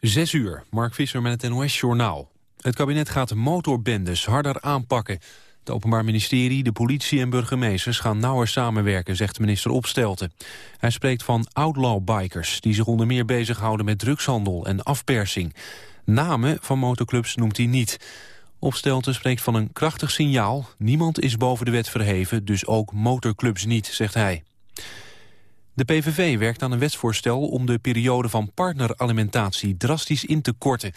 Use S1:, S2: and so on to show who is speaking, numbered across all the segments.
S1: Zes uur, Mark Visser met het NOS-journaal. Het kabinet gaat motorbendes harder aanpakken. Het Openbaar Ministerie, de politie en burgemeesters gaan nauwer samenwerken, zegt minister Opstelten. Hij spreekt van outlaw-bikers, die zich onder meer bezighouden met drugshandel en afpersing. Namen van motorclubs noemt hij niet. Opstelten spreekt van een krachtig signaal. Niemand is boven de wet verheven, dus ook motorclubs niet, zegt hij. De PVV werkt aan een wetsvoorstel om de periode van partneralimentatie drastisch in te korten.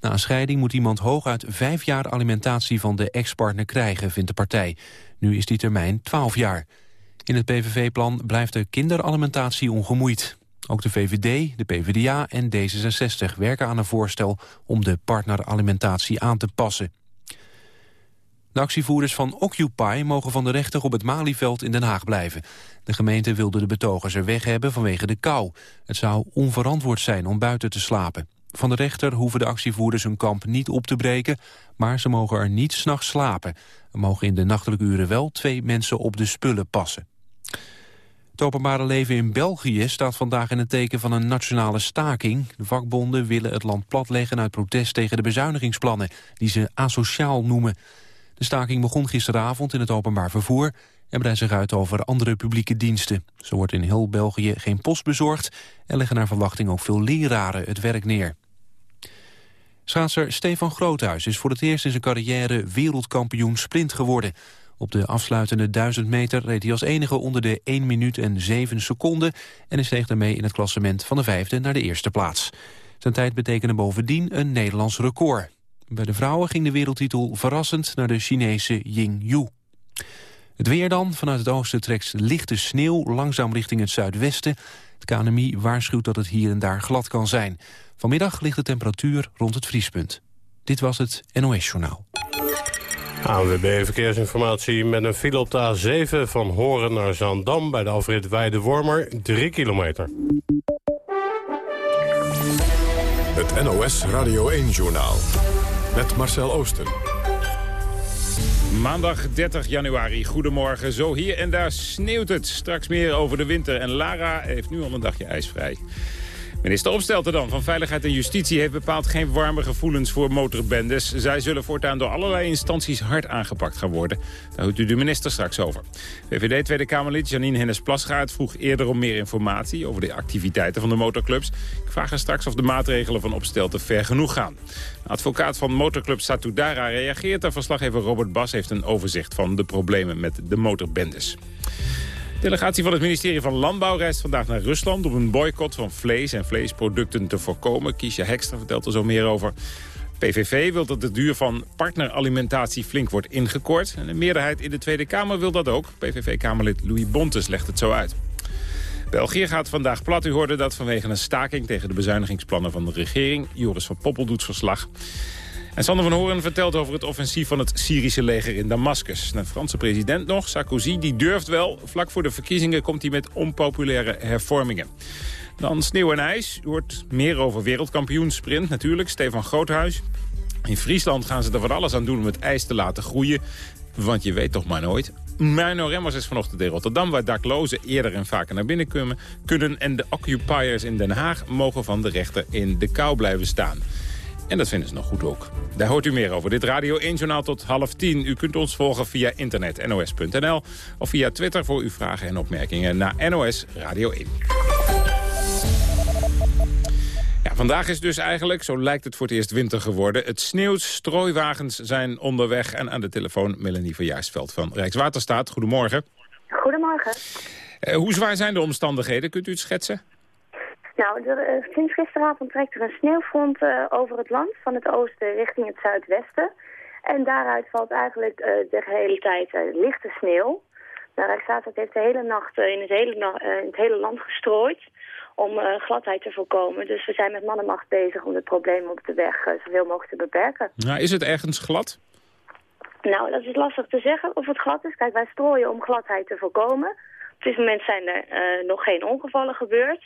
S1: Na een scheiding moet iemand hooguit vijf jaar alimentatie van de ex-partner krijgen, vindt de partij. Nu is die termijn twaalf jaar. In het PVV-plan blijft de kinderalimentatie ongemoeid. Ook de VVD, de PvdA en D66 werken aan een voorstel om de partneralimentatie aan te passen. De actievoerders van Occupy mogen van de rechter op het Malieveld in Den Haag blijven. De gemeente wilde de betogers er weg hebben vanwege de kou. Het zou onverantwoord zijn om buiten te slapen. Van de rechter hoeven de actievoerders hun kamp niet op te breken... maar ze mogen er niet s'nachts slapen. Er mogen in de nachtelijke uren wel twee mensen op de spullen passen. Het openbare leven in België staat vandaag in het teken van een nationale staking. De vakbonden willen het land platleggen uit protest tegen de bezuinigingsplannen... die ze asociaal noemen. De staking begon gisteravond in het openbaar vervoer... en breidt zich uit over andere publieke diensten. Zo wordt in heel België geen post bezorgd... en leggen naar verwachting ook veel leraren het werk neer. Schaatser Stefan Groothuis is voor het eerst in zijn carrière wereldkampioen sprint geworden. Op de afsluitende 1000 meter reed hij als enige onder de 1 minuut en 7 seconden... en is steeg daarmee in het klassement van de vijfde naar de eerste plaats. Zijn tijd betekende bovendien een Nederlands record. Bij de vrouwen ging de wereldtitel verrassend naar de Chinese Ying Yu. Het weer dan. Vanuit het oosten trekt lichte sneeuw langzaam richting het zuidwesten. Het KNMI waarschuwt dat het hier en daar glad kan zijn. Vanmiddag ligt de temperatuur rond het vriespunt. Dit was het NOS Journaal.
S2: ANWB Verkeersinformatie met een file op de A7 van Horen naar Zaandam... bij de afrit Weide-Wormer, 3 kilometer.
S3: Het NOS Radio 1-journaal met Marcel Oosten.
S4: Maandag 30 januari, goedemorgen. Zo hier en daar sneeuwt het. Straks meer over de winter. En Lara heeft nu al een dagje ijsvrij. Minister Opstelten dan van Veiligheid en Justitie heeft bepaald geen warme gevoelens voor motorbendes. Zij zullen voortaan door allerlei instanties hard aangepakt gaan worden. Daar hoort u de minister straks over. VVD Tweede Kamerlid Janine Hennis-Plasgaard vroeg eerder om meer informatie over de activiteiten van de motorclubs. Ik vraag haar straks of de maatregelen van Opstelten ver genoeg gaan. Advocaat van motorclub Satudara reageert. Daar verslaggever Robert Bas heeft een overzicht van de problemen met de motorbendes delegatie van het ministerie van Landbouw reist vandaag naar Rusland... om een boycott van vlees en vleesproducten te voorkomen. Kiesja Hekster vertelt er zo meer over. PVV wil dat de duur van partneralimentatie flink wordt ingekort. En de meerderheid in de Tweede Kamer wil dat ook. PVV-Kamerlid Louis Bontes legt het zo uit. België gaat vandaag plat. U hoorde dat vanwege een staking tegen de bezuinigingsplannen van de regering. Joris van Poppel doet verslag. En Sander van Horen vertelt over het offensief van het Syrische leger in Damascus. De Franse president nog, Sarkozy, die durft wel. Vlak voor de verkiezingen komt hij met onpopulaire hervormingen. Dan sneeuw en ijs. U hoort meer over wereldkampioen sprint natuurlijk, Stefan Groothuis. In Friesland gaan ze er van alles aan doen om het ijs te laten groeien. Want je weet toch maar nooit. Mino Remmers is vanochtend in Rotterdam... waar daklozen eerder en vaker naar binnen kunnen. En de occupiers in Den Haag mogen van de rechter in de kou blijven staan. En dat vinden ze nog goed ook. Daar hoort u meer over. Dit Radio 1-journaal tot half tien. U kunt ons volgen via internet nos.nl of via Twitter voor uw vragen en opmerkingen naar NOS Radio 1. Ja, vandaag is dus eigenlijk, zo lijkt het voor het eerst winter geworden. Het sneeuwt, strooiwagens zijn onderweg. En aan de telefoon Melanie van Jaarsveld van Rijkswaterstaat. Goedemorgen.
S5: Goedemorgen.
S4: Uh, hoe zwaar zijn de omstandigheden? Kunt u het schetsen?
S5: Nou, er, uh, sinds gisteravond trekt er een sneeuwfront uh, over het land, van het oosten richting het zuidwesten. En daaruit valt eigenlijk uh, de hele tijd lichte sneeuw. De Rijkswaterstaat heeft de hele nacht in het hele, in het hele land gestrooid om gladheid te voorkomen. Dus we zijn met man en macht bezig om het probleem op de weg zoveel mogelijk te beperken.
S4: Nou, is het ergens glad?
S5: Nou, dat is lastig te zeggen of het glad is. Kijk, wij strooien om gladheid te voorkomen. Op dit moment zijn er nog geen ongevallen gebeurd.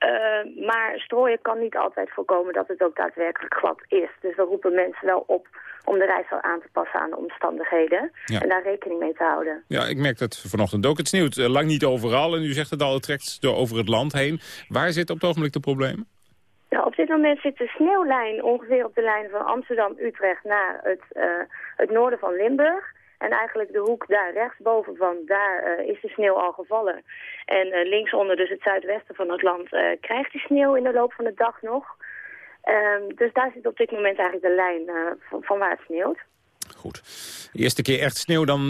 S5: Uh, maar strooien kan niet altijd voorkomen dat het ook daadwerkelijk glad is. Dus we roepen mensen wel op om de reis wel aan te passen aan de omstandigheden. En daar rekening mee te houden.
S4: Ja, ik merk dat vanochtend ook. Het sneeuwt uh, lang niet overal. En u zegt het al, het trekt door over het land heen. Waar zit op het ogenblik de problemen?
S5: Ja, op dit moment zit de sneeuwlijn ongeveer op de lijn van Amsterdam-Utrecht naar het, het noorden van Limburg. En eigenlijk de hoek daar rechtsboven van, daar is de sneeuw al gevallen. En linksonder, dus het zuidwesten van het land, krijgt die sneeuw in de loop van de dag nog. Ehm, dus daar zit op dit moment eigenlijk de lijn van, van waar het sneeuwt.
S4: Goed. De eerste keer echt sneeuw, dan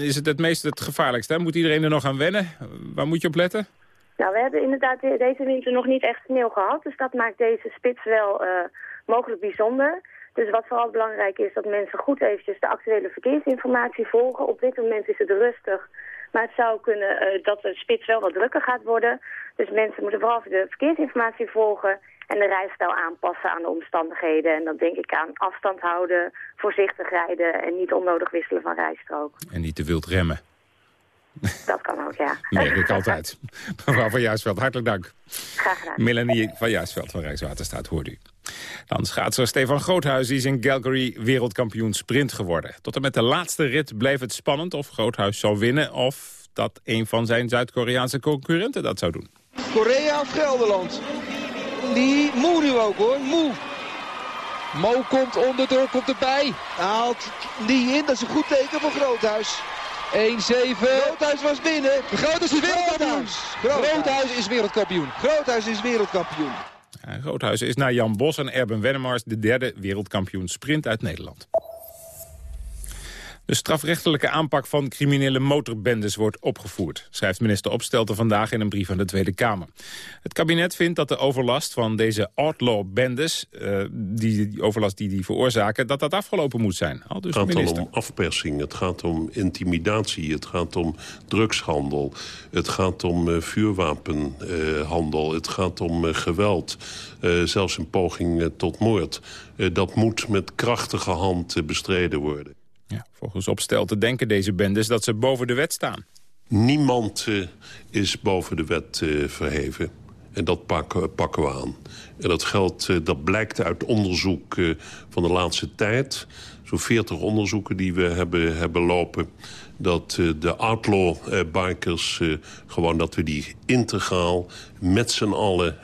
S4: is het het meest het gevaarlijkste. Moet iedereen er nog aan wennen? Waar moet je op letten?
S5: Nou, we hebben inderdaad deze winter nog niet echt sneeuw gehad. Dus dat maakt deze spits wel uh, mogelijk bijzonder. Dus wat vooral belangrijk is, dat mensen goed eventjes de actuele verkeersinformatie volgen. Op dit moment is het rustig, maar het zou kunnen uh, dat de spits wel wat drukker gaat worden. Dus mensen moeten vooral de verkeersinformatie volgen en de rijstijl aanpassen aan de omstandigheden. En dan denk ik aan afstand houden, voorzichtig rijden en niet onnodig wisselen van rijstrook.
S4: En niet te wild remmen.
S5: Dat kan ook, ja.
S4: Merk ik altijd. Mevrouw van Jaarsveld, hartelijk dank.
S5: Graag gedaan.
S4: Melanie van Jaarsveld van Rijkswaterstaat, hoort u. Dan schaatser Stefan Groothuis is in Calgary wereldkampioen sprint geworden. Tot en met de laatste rit bleef het spannend of Groothuis zou winnen... of dat een van zijn Zuid-Koreaanse concurrenten dat zou doen.
S6: Korea of Gelderland? Die Moe nu ook hoor, Moe. Mo komt onder komt erbij. Haalt die in, dat is een goed teken voor Groothuis. 1-7. Groothuis was binnen. Groothuis is wereldkampioen. Groothuis. Groothuis is wereldkampioen. Groothuis is wereldkampioen.
S4: Groothuis is na Jan Bos en Erben Wennemars de derde wereldkampioen sprint uit Nederland. De strafrechtelijke aanpak van criminele motorbendes wordt opgevoerd, schrijft minister Opstelten vandaag in een brief aan de Tweede Kamer. Het kabinet vindt dat de overlast van deze outlaw-bendes, uh, die, die, overlast die die veroorzaken, dat dat afgelopen moet zijn.
S7: Al dus het gaat om afpersing, het gaat om intimidatie, het gaat om drugshandel, het gaat om uh, vuurwapenhandel, uh, het gaat om geweld, zelfs een poging tot moord. dat moet met krachtige hand bestreden worden.
S4: Ja, volgens Opstelten denken deze bendes dat ze boven de wet staan.
S7: Niemand uh, is boven de wet uh, verheven. En dat pakken, pakken, we aan. En dat geldt, uh, dat blijkt uit onderzoek van de laatste tijd. Zo'n 40 onderzoeken die we hebben, hebben lopen. Dat de outlaw-bikers gewoon dat we die integraal met z'n allen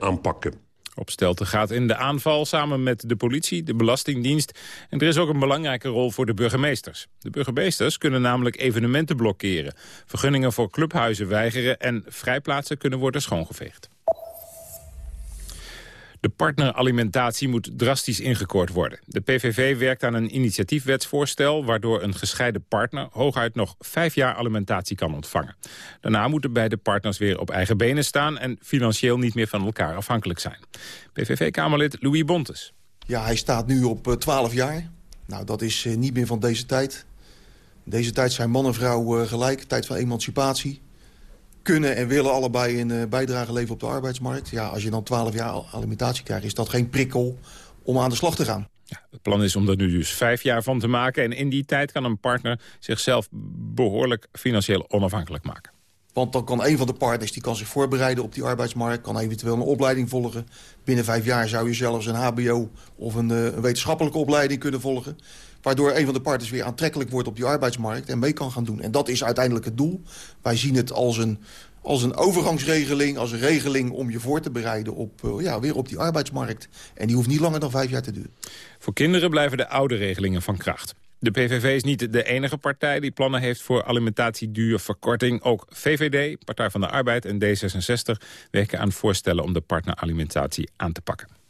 S7: aanpakken.
S4: Opstelten gaat in de aanval samen met de politie, de Belastingdienst... en er is ook een belangrijke rol voor de burgemeesters. De burgemeesters kunnen namelijk evenementen blokkeren... vergunningen voor clubhuizen weigeren... en vrijplaatsen kunnen worden schoongeveegd. De partneralimentatie moet drastisch ingekort worden. De PVV werkt aan een initiatiefwetsvoorstel... waardoor een gescheiden partner hooguit nog vijf jaar alimentatie kan ontvangen. Daarna moeten beide partners weer op eigen benen staan... en financieel niet meer van elkaar afhankelijk zijn. PVV-Kamerlid Louis Bontes.
S8: Ja, hij staat nu op 12 eh, jaar. Nou, dat is eh, niet meer van deze tijd. Deze tijd zijn man en vrouw eh, gelijk, tijd van emancipatie kunnen en willen allebei een uh, bijdrage leveren op de arbeidsmarkt. Ja, als je dan 12 jaar alimentatie krijgt, is dat geen prikkel om aan de slag te gaan.
S4: Ja, het plan is om er nu dus vijf jaar van te maken. En in die tijd kan een partner zichzelf behoorlijk financieel onafhankelijk maken.
S8: Want dan kan een van de partners die kan zich voorbereiden op die arbeidsmarkt... kan eventueel een opleiding volgen. Binnen vijf jaar zou je zelfs een hbo of een, uh, een wetenschappelijke opleiding kunnen volgen. Waardoor een van de partners weer aantrekkelijk wordt op die arbeidsmarkt... en mee kan gaan doen. En dat is uiteindelijk het doel. Wij zien het als een, als een overgangsregeling, als een regeling om je voor te bereiden op, uh, ja, weer op die arbeidsmarkt. En die hoeft niet langer dan vijf jaar te duren.
S4: Voor kinderen blijven de oude regelingen van kracht. De PVV is niet de enige partij die plannen heeft voor alimentatieduurverkorting. Ook VVD, Partij van de Arbeid en D66 werken aan voorstellen om de partneralimentatie aan te pakken.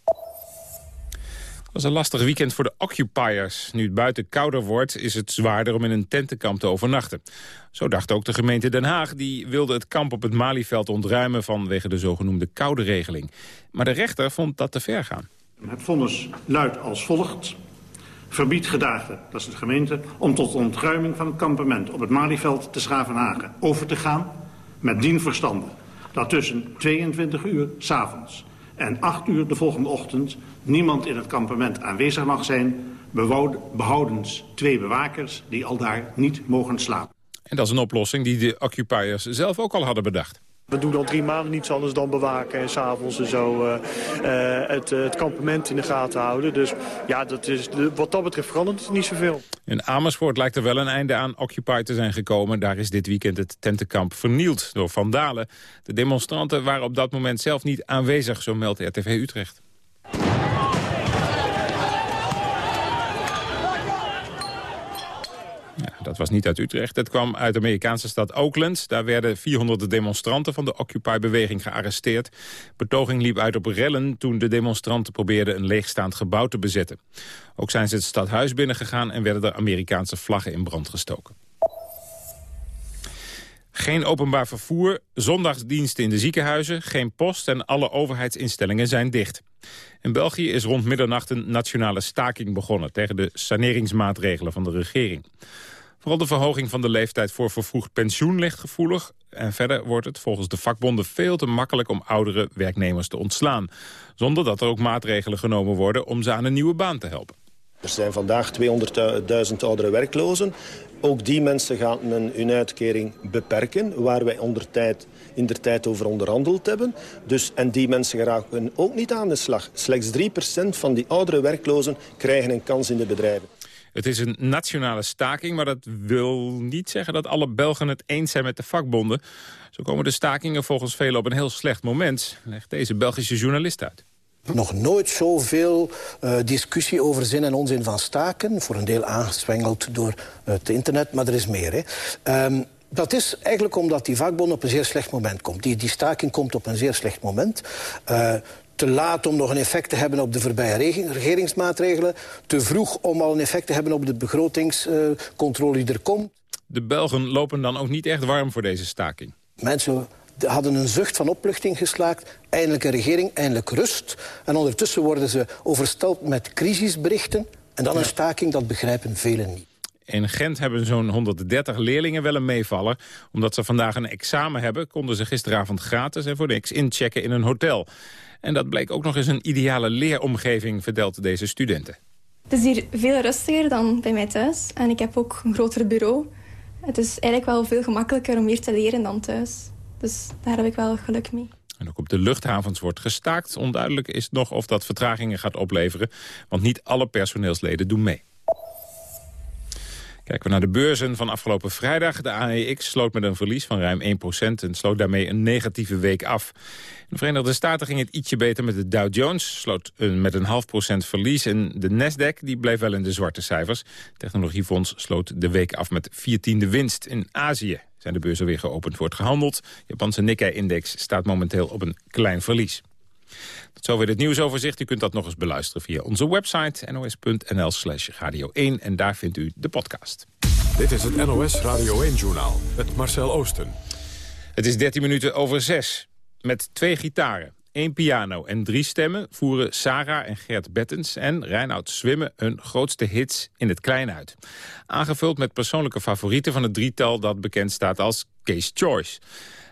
S4: Was een lastig weekend voor de occupiers. Nu het buiten kouder wordt, is het zwaarder om in een tentenkamp te overnachten. Zo dacht ook de gemeente Den Haag. Die wilde het kamp op het Malieveld ontruimen vanwege de zogenoemde koude regeling. Maar de rechter vond dat te ver gaan.
S9: Het vonnis luidt als volgt. Verbiedt gedaagde, dat is de gemeente, om tot ontruiming van het kampement op het Malieveld te Schavenhagen over te gaan met dien verstande. Dat tussen 22 uur s'avonds en 8 uur de volgende ochtend niemand in het kampement aanwezig mag zijn... behoudens twee bewakers die al daar niet mogen slapen.
S4: En dat is een oplossing die de occupiers zelf ook al hadden bedacht.
S10: We doen al drie maanden niets anders dan bewaken en s'avonds en zo uh, het, uh, het, kampement in de gaten houden. Dus ja, dat is, wat dat betreft verandert het niet zoveel.
S4: In Amersfoort lijkt er wel een einde aan Occupy te zijn gekomen. Daar is dit weekend het tentenkamp vernield door vandalen. De demonstranten waren op dat moment zelf niet aanwezig, zo meldt RTV Utrecht. Dat was niet uit Utrecht. Het kwam uit de Amerikaanse stad Oakland. Daar werden 400 demonstranten van de Occupy-beweging gearresteerd. Betoging liep uit op rellen toen de demonstranten probeerden een leegstaand gebouw te bezetten. Ook zijn ze het stadhuis binnengegaan en werden er Amerikaanse vlaggen in brand gestoken. Geen openbaar vervoer, zondagsdiensten in de ziekenhuizen, geen post en alle overheidsinstellingen zijn dicht. In België is rond middernacht een nationale staking begonnen tegen de saneringsmaatregelen van de regering. Vooral de verhoging van de leeftijd voor vervroegd pensioen ligt gevoelig. En verder wordt het volgens de vakbonden veel te makkelijk om oudere werknemers te ontslaan. Zonder dat er ook maatregelen genomen worden om ze aan een nieuwe baan te helpen.
S11: Er zijn vandaag 200.000 oudere werklozen. Ook die mensen gaan hun uitkering beperken, waar wij onder tijd, in de tijd over onderhandeld hebben. Dus, en die mensen geraken ook niet aan de slag. Slechts 3% van die oudere werklozen krijgen een kans in de bedrijven.
S4: Het is een nationale staking, maar dat wil niet zeggen dat alle Belgen het eens zijn met de vakbonden. Zo komen de stakingen volgens velen op een heel slecht moment, legt deze Belgische journalist uit.
S12: Nog nooit zoveel uh, discussie over zin en onzin van staken. Voor een deel aangezwengeld door het internet, maar er is meer. Hè. Um, dat is eigenlijk omdat die vakbond op een zeer slecht moment komt. Die, die staking komt op een zeer slecht moment. Uh, te laat om nog een effect te hebben op de voorbije regeringsmaatregelen. Te vroeg om al een effect te hebben op de begrotingscontrole die er komt.
S4: De Belgen lopen dan ook niet echt warm voor deze staking.
S12: Mensen hadden een zucht van opluchting geslaakt. Eindelijk een regering, eindelijk rust. En ondertussen worden ze oversteld met crisisberichten. En dan een staking, dat begrijpen velen niet.
S4: In Gent hebben zo'n 130 leerlingen wel een meevaller. Omdat ze vandaag een examen hebben... konden ze gisteravond gratis en voor niks inchecken in een hotel. En dat bleek ook nog eens een ideale leeromgeving, vertelt deze studenten.
S13: Het is hier veel rustiger dan bij mij thuis. En ik heb ook een groter bureau. Het is eigenlijk wel veel gemakkelijker om hier te leren dan thuis. Dus daar heb ik wel geluk mee.
S4: En ook op de luchthavens wordt gestaakt. Onduidelijk is nog of dat vertragingen gaat opleveren. Want niet alle personeelsleden doen mee. Kijken we naar de beurzen van afgelopen vrijdag. De AEX sloot met een verlies van ruim 1% en sloot daarmee een negatieve week af. In de Verenigde Staten ging het ietsje beter met de Dow Jones. Sloot met een half procent verlies en de Nasdaq die bleef wel in de zwarte cijfers. Technologiefonds sloot de week af met 14e winst. In Azië zijn de beurzen weer geopend, wordt gehandeld. De Japanse Nikkei-index staat momenteel op een klein verlies. Tot zover het nieuwsoverzicht. U kunt dat nog eens beluisteren via onze website nos.nl slash radio 1. En daar vindt u de podcast.
S3: Dit is het NOS Radio 1-journaal met Marcel Oosten.
S4: Het is 13 minuten over 6. Met twee gitaren, één piano en drie stemmen... voeren Sarah en Gert Bettens en Reinoud Zwimmen... hun grootste hits in het klein uit. Aangevuld met persoonlijke favorieten van het drietal... dat bekend staat als Case Choice.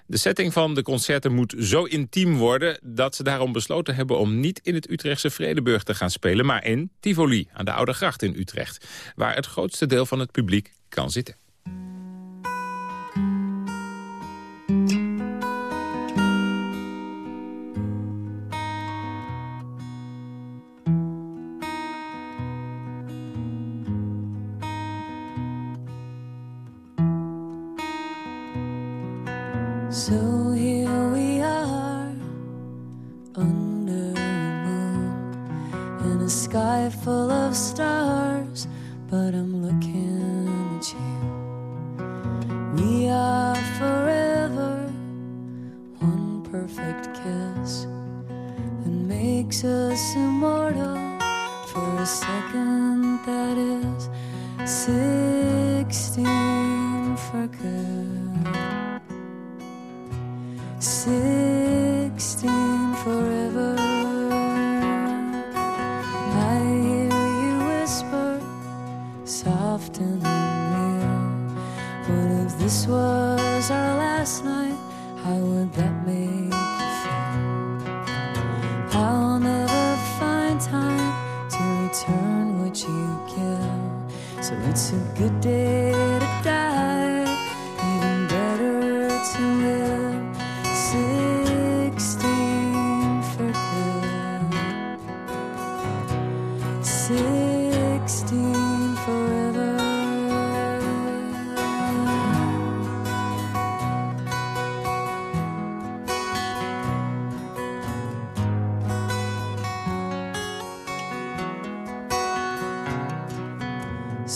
S4: De setting van de concerten moet zo intiem worden... dat ze daarom besloten hebben om niet in het Utrechtse Vredeburg te gaan spelen... maar in Tivoli, aan de Oude Gracht in Utrecht... waar het grootste deel van het publiek kan zitten.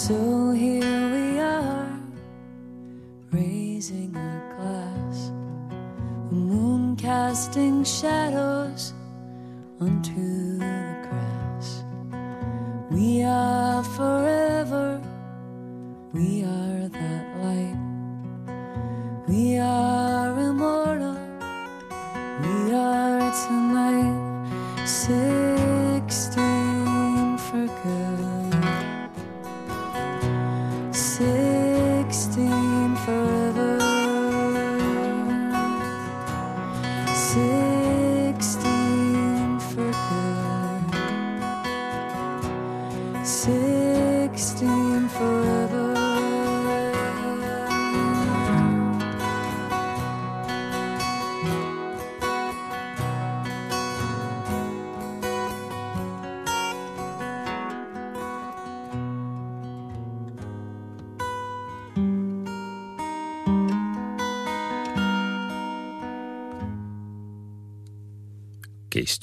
S14: So here we are, raising a glass, the moon casting shadows onto the grass. We are forever, we are.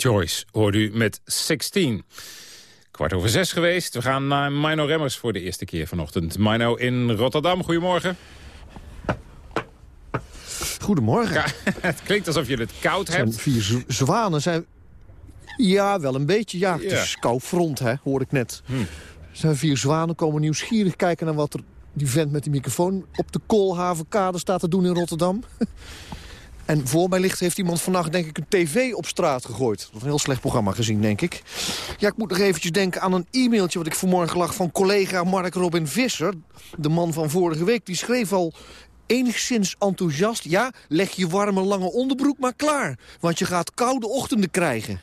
S4: Choice hoort u met 16. Kwart over zes geweest. We gaan naar Mino Remmers voor de eerste keer vanochtend. Mino in Rotterdam, goedemorgen.
S15: Goedemorgen.
S4: het klinkt alsof je het koud
S15: Het zijn
S4: hebt.
S15: vier zwanen zijn... Ja, wel een beetje. Ja, het
S4: Ja.
S15: is koud front, hè, hoor ik net. Er zijn vier zwanen, komen nieuwsgierig kijken naar wat er die vent met die microfoon op de Koolhavenkade staat te doen in Rotterdam. En voor mij ligt, heeft iemand vannacht denk ik een tv op straat gegooid. Dat een heel slecht programma gezien, denk ik. Ja, ik moet nog eventjes denken aan een e-mailtje... wat ik vanmorgen lag van collega Mark Robin Visser. De man van vorige week. Die schreef al enigszins enthousiast... ja, leg je warme lange onderbroek maar klaar. Want je gaat koude ochtenden krijgen.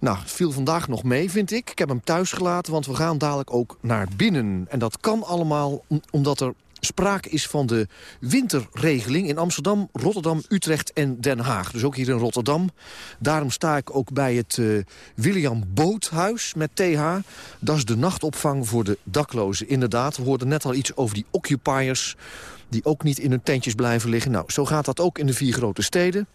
S15: Nou, het viel vandaag nog mee, vind ik. Ik heb hem thuis gelaten, want we gaan dadelijk ook naar binnen. En dat kan allemaal om- omdat er sprake is van de winterregeling in Amsterdam, Rotterdam, Utrecht en Den Haag. Dus ook hier in Rotterdam. Daarom sta ik ook bij het eh, William Boothuis met TH. Dat is de nachtopvang voor de daklozen. Inderdaad, we hoorden net al iets over die occupiers... die ook niet in hun tentjes blijven liggen. Nou, zo gaat dat ook in de vier grote steden.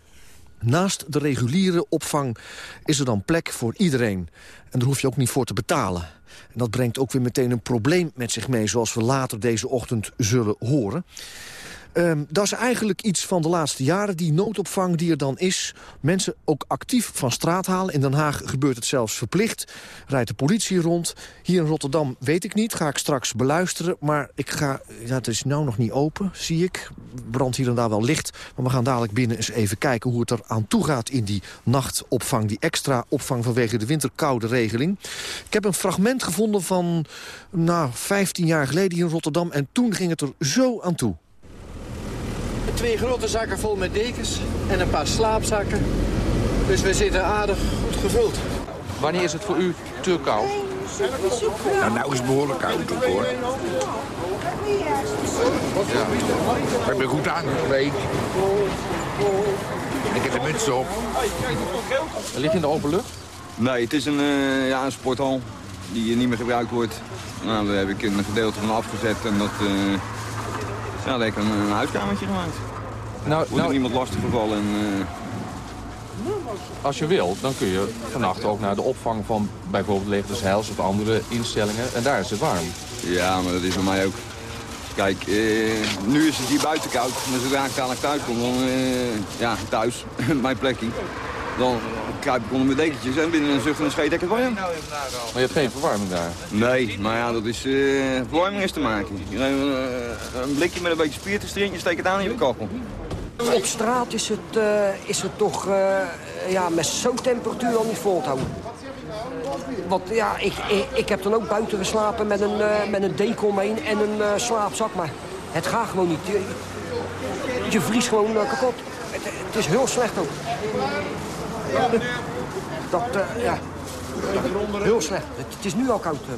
S15: Naast de reguliere opvang is er dan plek voor iedereen. En daar hoef je ook niet voor te betalen. En dat brengt ook weer meteen een probleem met zich mee... zoals we later deze ochtend zullen horen. Ehm, dat is eigenlijk iets van de laatste jaren, die noodopvang die er dan is. Mensen ook actief van straat halen. In Den Haag gebeurt het zelfs verplicht. Rijdt de politie rond. Hier in Rotterdam weet ik niet, ga ik straks beluisteren. Maar ik ga, ja, het is nou nog niet open, zie ik. Brandt hier en daar wel licht. Maar we gaan dadelijk binnen eens even kijken hoe het er aan toe gaat... in die nachtopvang, die extra opvang vanwege de winterkoude regeling. Ik heb een fragment gevonden van nou, 15 jaar geleden hier in Rotterdam. En toen ging het er zo aan toe.
S16: Twee grote zakken vol met dekens en een paar slaapzakken. Dus we zitten aardig goed gevuld.
S17: Wanneer is het voor u te koud?
S18: Nou, nou is het behoorlijk koud ook, hoor. Ja. Ik ben goed aangekleed. Ik heb de muts op.
S17: Ligt in de open lucht?
S19: Nee, het is een, eh, ja, een sporthal die niet meer gebruikt wordt. Nou, daar heb ik een gedeelte van afgezet en dat, eh ja, ik een, een huiskamertje gemaakt.
S17: Nou,
S19: Wordt er niemand lastig gevallen. En, eh,
S17: Als je wilt, dan kun je vannacht ook naar de opvang van bijvoorbeeld Leger des Heils of andere instellingen. En daar is het warm.
S19: ja, maar dat is bij mij ook. Kijk, eh, nu is het hier buiten koud. Maar zodra ik dadelijk thuis kom, dan, eh, ja, thuis, mijn plekje. Dan kruip ik onder mijn dekentjes en binnen een zucht en een scheet heb ik het warm.
S17: Maar je hebt geen verwarming daar?
S19: Nee, maar ja, dat is, eh verwarming is te maken. Je neemt een, eh, een blikje met een beetje spiritus erin, je steekt het aan in je kachel.
S20: Op straat is het, eh, is het toch eh, ja, met zo'n temperatuur al niet vol te houden. Want ja, ik, ik, ik heb dan ook buiten geslapen met een, eh, met een deken omheen en een eh, slaapzak. Maar het gaat gewoon niet. Je, je vriest gewoon kapot. Het, het is heel slecht ook. Dat, eh, ja. Heel slecht. Het, het is nu al koud. eh.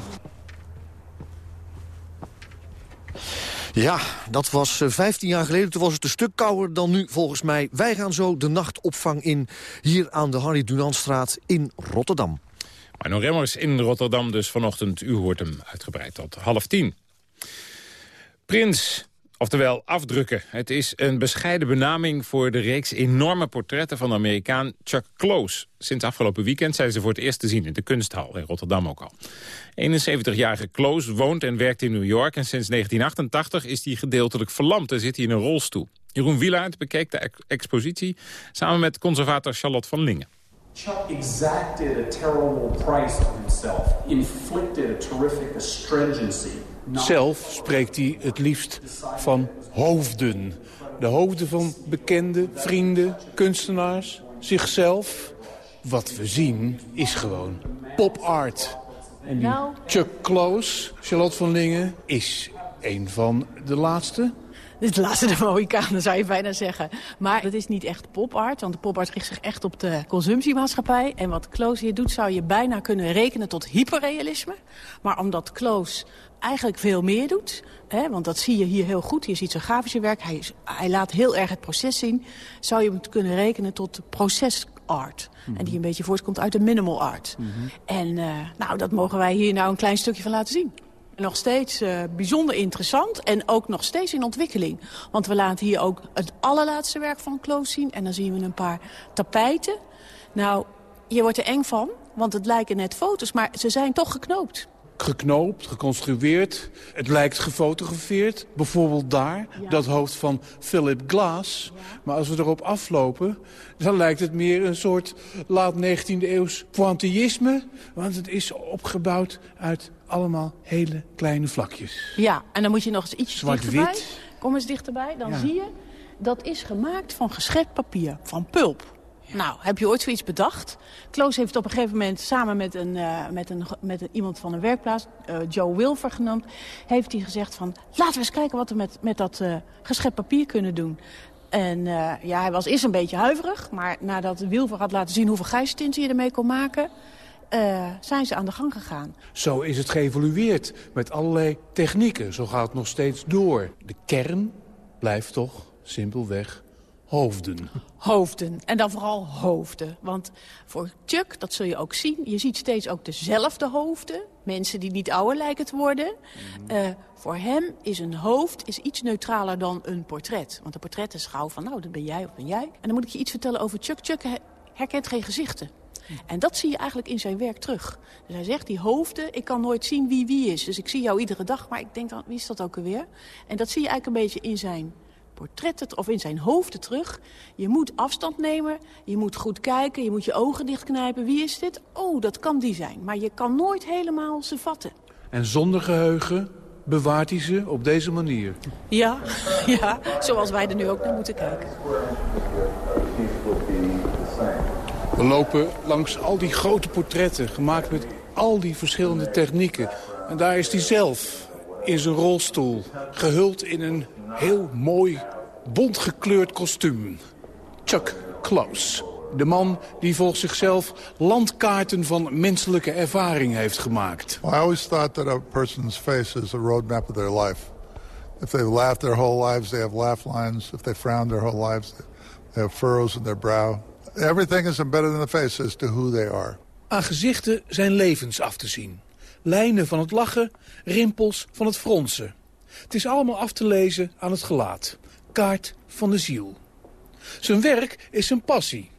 S15: Ja, dat was eh, 15 jaar geleden. Toen was het een stuk kouder dan nu, volgens mij. Wij gaan zo de nachtopvang in, hier aan de Harry Dunantstraat in Rotterdam.
S4: Arno Remmers in Rotterdam dus vanochtend. U hoort hem uitgebreid tot half tien. Prins, oftewel afdrukken. Het is een bescheiden benaming voor de reeks enorme portretten van de Amerikaan Chuck Close. Sinds afgelopen weekend zijn ze voor het eerst te zien in de kunsthal, in Rotterdam ook al. 71-jarige Close woont en werkt in New York en sinds 1988 is hij gedeeltelijk verlamd en zit hij in een rolstoel. Jeroen Wielaert bekeek de ex- expositie samen met conservator Charlotte van Lingen.
S21: Chuck exacted a terrible price of himself, inflicted a terrific astringency.
S22: Zelf spreekt hij het liefst van hoofden. De hoofden van bekende, vrienden, kunstenaars, zichzelf. Wat we zien is gewoon pop art. En die
S23: Nou.
S22: Chuck Close, Charlotte van Lingen, is een van de laatste.
S23: Dit is de laatste de Mohikanen, zou je bijna zeggen. Maar het is niet echt popart, want de popart richt zich echt op de consumptiemaatschappij. En wat Kloos hier doet, zou je bijna kunnen rekenen tot hyperrealisme. Maar omdat Kloos eigenlijk veel meer doet, hè, want dat zie je hier heel goed. Je ziet zijn grafische werk, hij, hij laat heel erg het proces zien. Zou je hem kunnen rekenen tot procesart. En die een beetje voortkomt uit de minimal art. En eh, nou, dat mogen wij hier nou een klein stukje van laten zien. Nog steeds eh, bijzonder interessant en ook nog steeds in ontwikkeling. Want we laten hier ook het allerlaatste werk van Kloos zien. En dan zien we een paar tapijten. Nou, je wordt er eng van, want het lijken net foto's, maar ze zijn toch geknoopt.
S22: geknoopt, geconstrueerd. Het lijkt gefotografeerd. Bijvoorbeeld daar, dat hoofd van Philip Glass. Maar als we erop aflopen, dan lijkt het meer een soort laat 19e eeuws pointillisme. Want het is opgebouwd uit allemaal hele kleine vlakjes.
S23: Ja, en dan moet je nog eens iets dichterbij. Kom eens dichterbij, dan
S22: Ja.
S23: zie je... dat is gemaakt van geschept papier, van pulp. Nou, heb je ooit zoiets bedacht? Kloos heeft op een gegeven moment samen met, een, eh, met, een, met een, iemand van een werkplaats, eh, Joe Wilfer genoemd, heeft hij gezegd van laten we eens kijken wat we met, met dat eh, geschept papier kunnen doen. En ja, hij was eerst een beetje huiverig, maar nadat Wilfer had laten zien hoeveel gijstinten je ermee kon maken, eh, zijn ze aan de gang gegaan.
S22: Zo is het geëvolueerd met allerlei technieken. Zo gaat het nog steeds door. De kern blijft toch simpelweg hoofden.
S23: Hoofden. En dan vooral hoofden. Want voor Chuck, dat zul je ook zien, je ziet steeds ook dezelfde hoofden. Mensen die niet ouder lijken te worden. Eh, voor hem is een hoofd is iets neutraler dan een portret. Want een portret is gauw van, nou, dat ben jij of ben jij. En dan moet ik je iets vertellen over Chuck. Chuck he- herkent geen gezichten. En dat zie je eigenlijk in zijn werk terug. Dus hij zegt, die hoofden, ik kan nooit zien wie wie is. Dus ik zie jou iedere dag, maar ik denk dan, wie is dat ook alweer? En dat zie je eigenlijk een beetje in zijn portretten of in zijn hoofden terug. Je moet afstand nemen, je moet goed kijken, je moet je ogen dichtknijpen. Wie is dit? Oh, dat kan die zijn. Maar je kan nooit helemaal ze vatten.
S22: En zonder geheugen bewaart hij ze op deze manier.
S23: Ja, ja, zoals wij er nu ook naar moeten kijken.
S22: We lopen langs al die grote portretten, gemaakt met al die verschillende technieken. En daar is hij zelf, in zijn rolstoel, gehuld in een heel mooi, bontgekleurd kostuum. Chuck Close. De man die volgens zichzelf landkaarten van menselijke ervaring heeft gemaakt.
S24: Well, I always thought that a person's face is a roadmap of their life. If they've laughed their whole lives, they have laugh lines. If they frowned their whole lives, they have furrows in their brow. Everything is embedded in the face as to who they are.
S22: Aan gezichten zijn levens af te zien. Lijnen van het lachen, rimpels van het fronsen. Het is allemaal af te lezen aan het gelaat. Kaart van de ziel. Zijn werk is zijn passie.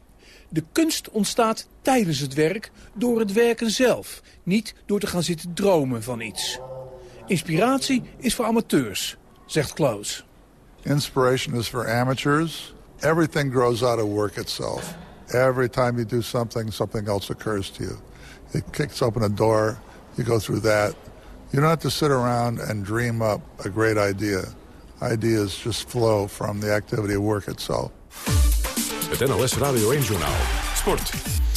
S22: De kunst ontstaat tijdens het werk door het werken zelf. Niet door te gaan zitten dromen van iets. Inspiratie is voor amateurs, zegt Klaus.
S24: Inspiration is for amateurs. Everything grows out of work itself. Every time you do something, something else occurs to you. It kicks open a door, you go through that. You don't have to sit around and dream up a great idea. Ideas just flow from the activity of work itself.
S3: Het NOS Radio 1-journaal. Sport.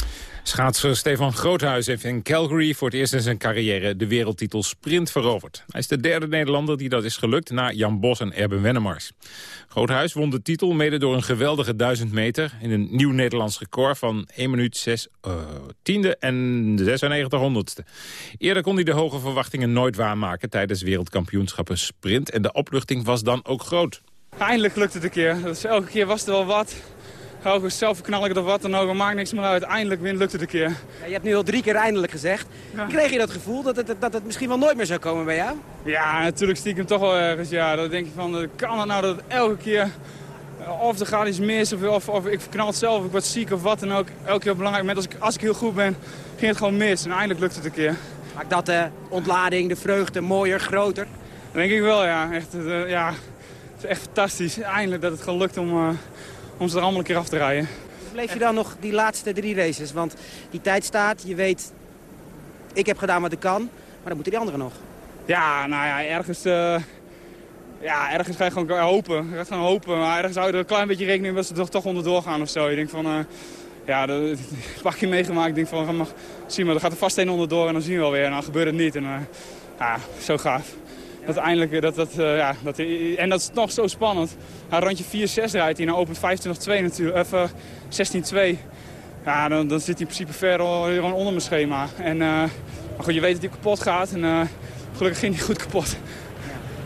S4: Schaatser Stefan Groothuis heeft in Calgary voor het eerst in zijn carrière de wereldtitel sprint veroverd. Hij is de derde Nederlander die dat is gelukt na Jan Bos en Erben Wennemars. Groothuis won de titel mede door een geweldige 1000 meter in een nieuw Nederlands record van 1 minuut 6 eh, tiende en 96 honderdste. Eerder kon hij de hoge verwachtingen nooit waarmaken tijdens wereldkampioenschappen sprint en de opluchting was dan ook groot.
S25: Eindelijk lukt het een keer. Dus elke keer was er wel wat. Elke zelf het of wat dan ook, maakt niks meer uit. Eindelijk win lukt het een keer.
S26: Ja, je hebt nu al drie keer eindelijk gezegd. Kreeg je dat gevoel dat het, dat het misschien wel nooit meer zou komen bij jou?
S25: Ja, natuurlijk stiekem toch wel ergens. Ja, dan denk je van, eh, kan het nou dat het elke keer... eh, Of er gaat iets mis, of, of, of ik verknal het zelf, of ik word ziek of wat dan ook. Elke keer op belangrijk moment, als ik, als ik heel goed ben, ging het gewoon mis. En eindelijk lukt het een keer.
S26: Maakt dat de ontlading, de vreugde mooier, groter?
S25: Dat denk ik wel, ja. Echt, eh, ja. Het is echt fantastisch. Eindelijk dat het gewoon lukt om, uh, om ze er allemaal een keer af te rijden.
S26: Bleef je dan nog die laatste drie races? Want die tijd staat, je weet, ik heb gedaan wat ik kan. Maar dan moeten die anderen nog.
S25: Ja, nou ja, ergens... Uh, ja, ergens ga je gewoon hopen. Je gaat gewoon hopen. Maar ergens hou je er een klein beetje rekening mee dat ze er toch onderdoor gaan of zo. Je denkt van... Uh, ja, dat paar keer meegemaakt. Ik denk van, mag, zie maar, er gaat er vast een onderdoor en dan zien we wel weer. En dan gebeurt het niet. En uh, ja, zo gaaf. Dat eindelijk, dat, dat, uh, ja, dat, en dat is nog zo spannend. Hij randje 4-6 rijdt hij, nou opent 25-2 natuurlijk, of 16-2. Ja, dan, dan zit hij in principe ver gewoon onder mijn schema. En, uh, maar goed, je weet dat hij kapot gaat en uh, gelukkig ging hij goed kapot.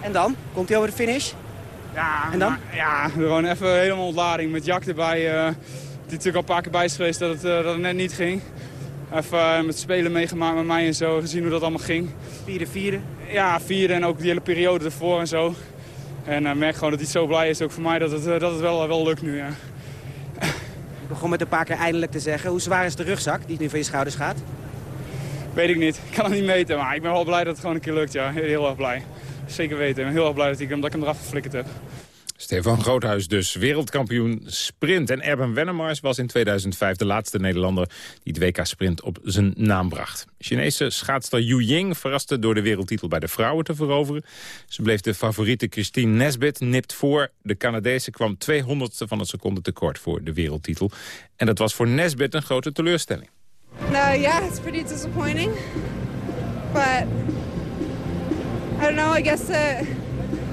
S26: En dan? Komt hij over de finish?
S25: Ja, en dan? Maar, ja, gewoon even helemaal ontlading met Jak erbij. Die natuurlijk al een paar keer bij is geweest dat het, dat het net niet ging. Even met spelen meegemaakt met mij en zo, gezien hoe dat allemaal ging.
S26: Vierde, vierde?
S25: Ja, vierde en ook die hele periode ervoor en zo. En uh, merk gewoon dat hij zo blij is, ook voor mij, dat het, dat het wel, wel lukt nu, ja.
S26: Ik begon met een paar keer eindelijk te zeggen. Hoe zwaar is de rugzak die nu van je schouders gaat?
S25: Weet ik niet. Ik kan het niet meten, maar ik ben wel blij dat het gewoon een keer lukt, ja. Heel, erg blij. Zeker weten. Ik ben heel erg blij dat ik, dat ik hem eraf geflikkerd heb.
S4: Stefan Groothuis dus, wereldkampioen sprint. En Erben Wennemars was in 2005 de laatste Nederlander... die het WK-sprint op zijn naam bracht. Chinese schaatster Yu Ying verraste door de wereldtitel bij de vrouwen te veroveren. Ze bleef de favoriete Christine Nesbit nipt voor. De Canadese kwam 200ste van een seconde tekort voor de wereldtitel. En dat was voor Nesbit een grote teleurstelling.
S27: No, yeah, it's pretty disappointing. But I don't know, I guess... Uh...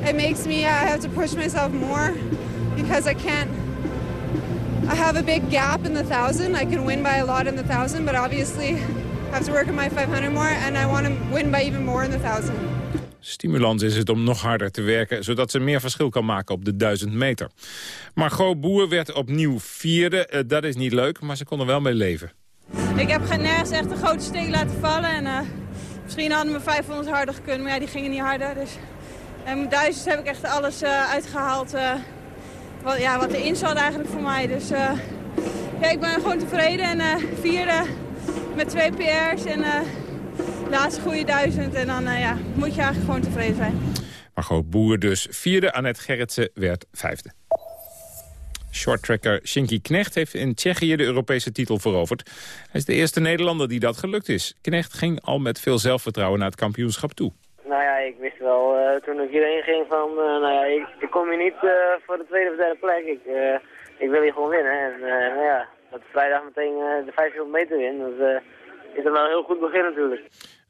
S27: it makes me I have to push myself more because I can't I have a big gap in the thousand. I can win by a lot in the thousand, but obviously I have to work on my 500 more and I want to win by even more in the thousand.
S4: Stimulans is het om nog harder te werken, zodat ze meer verschil kan maken op de 1000 meter. Margot Boer werd opnieuw vierde. Uh, dat is niet leuk, maar ze kon er wel mee leven.
S27: Ik heb nergens echt een grote steek laten vallen. En, uh, misschien hadden mijn 500 harder gekund, maar ja, die gingen niet harder. Dus en duizend heb ik echt alles uh, uitgehaald uh, wat, ja, wat erin zat eigenlijk voor mij. Dus uh, ja, ik ben gewoon tevreden. En vierde met twee PR's en laatste goede duizend. En dan ja, moet je eigenlijk gewoon tevreden zijn.
S4: Margot Boer dus vierde. Annette Gerritsen werd vijfde. Shorttracker Shinky Knecht heeft in Tsjechië de Europese titel veroverd. Hij is de eerste Nederlander die dat gelukt is. Knecht ging al met veel zelfvertrouwen naar het kampioenschap toe.
S28: Nou ja, ik wist wel uh, toen ik hierheen ging van, uh, nou ja, ik, ik kom hier niet uh, voor de tweede of derde plek. Ik, ik wil hier gewoon winnen. En nou ja, dat vrijdag meteen de 500 meter win, dat is er wel een heel goed begin natuurlijk.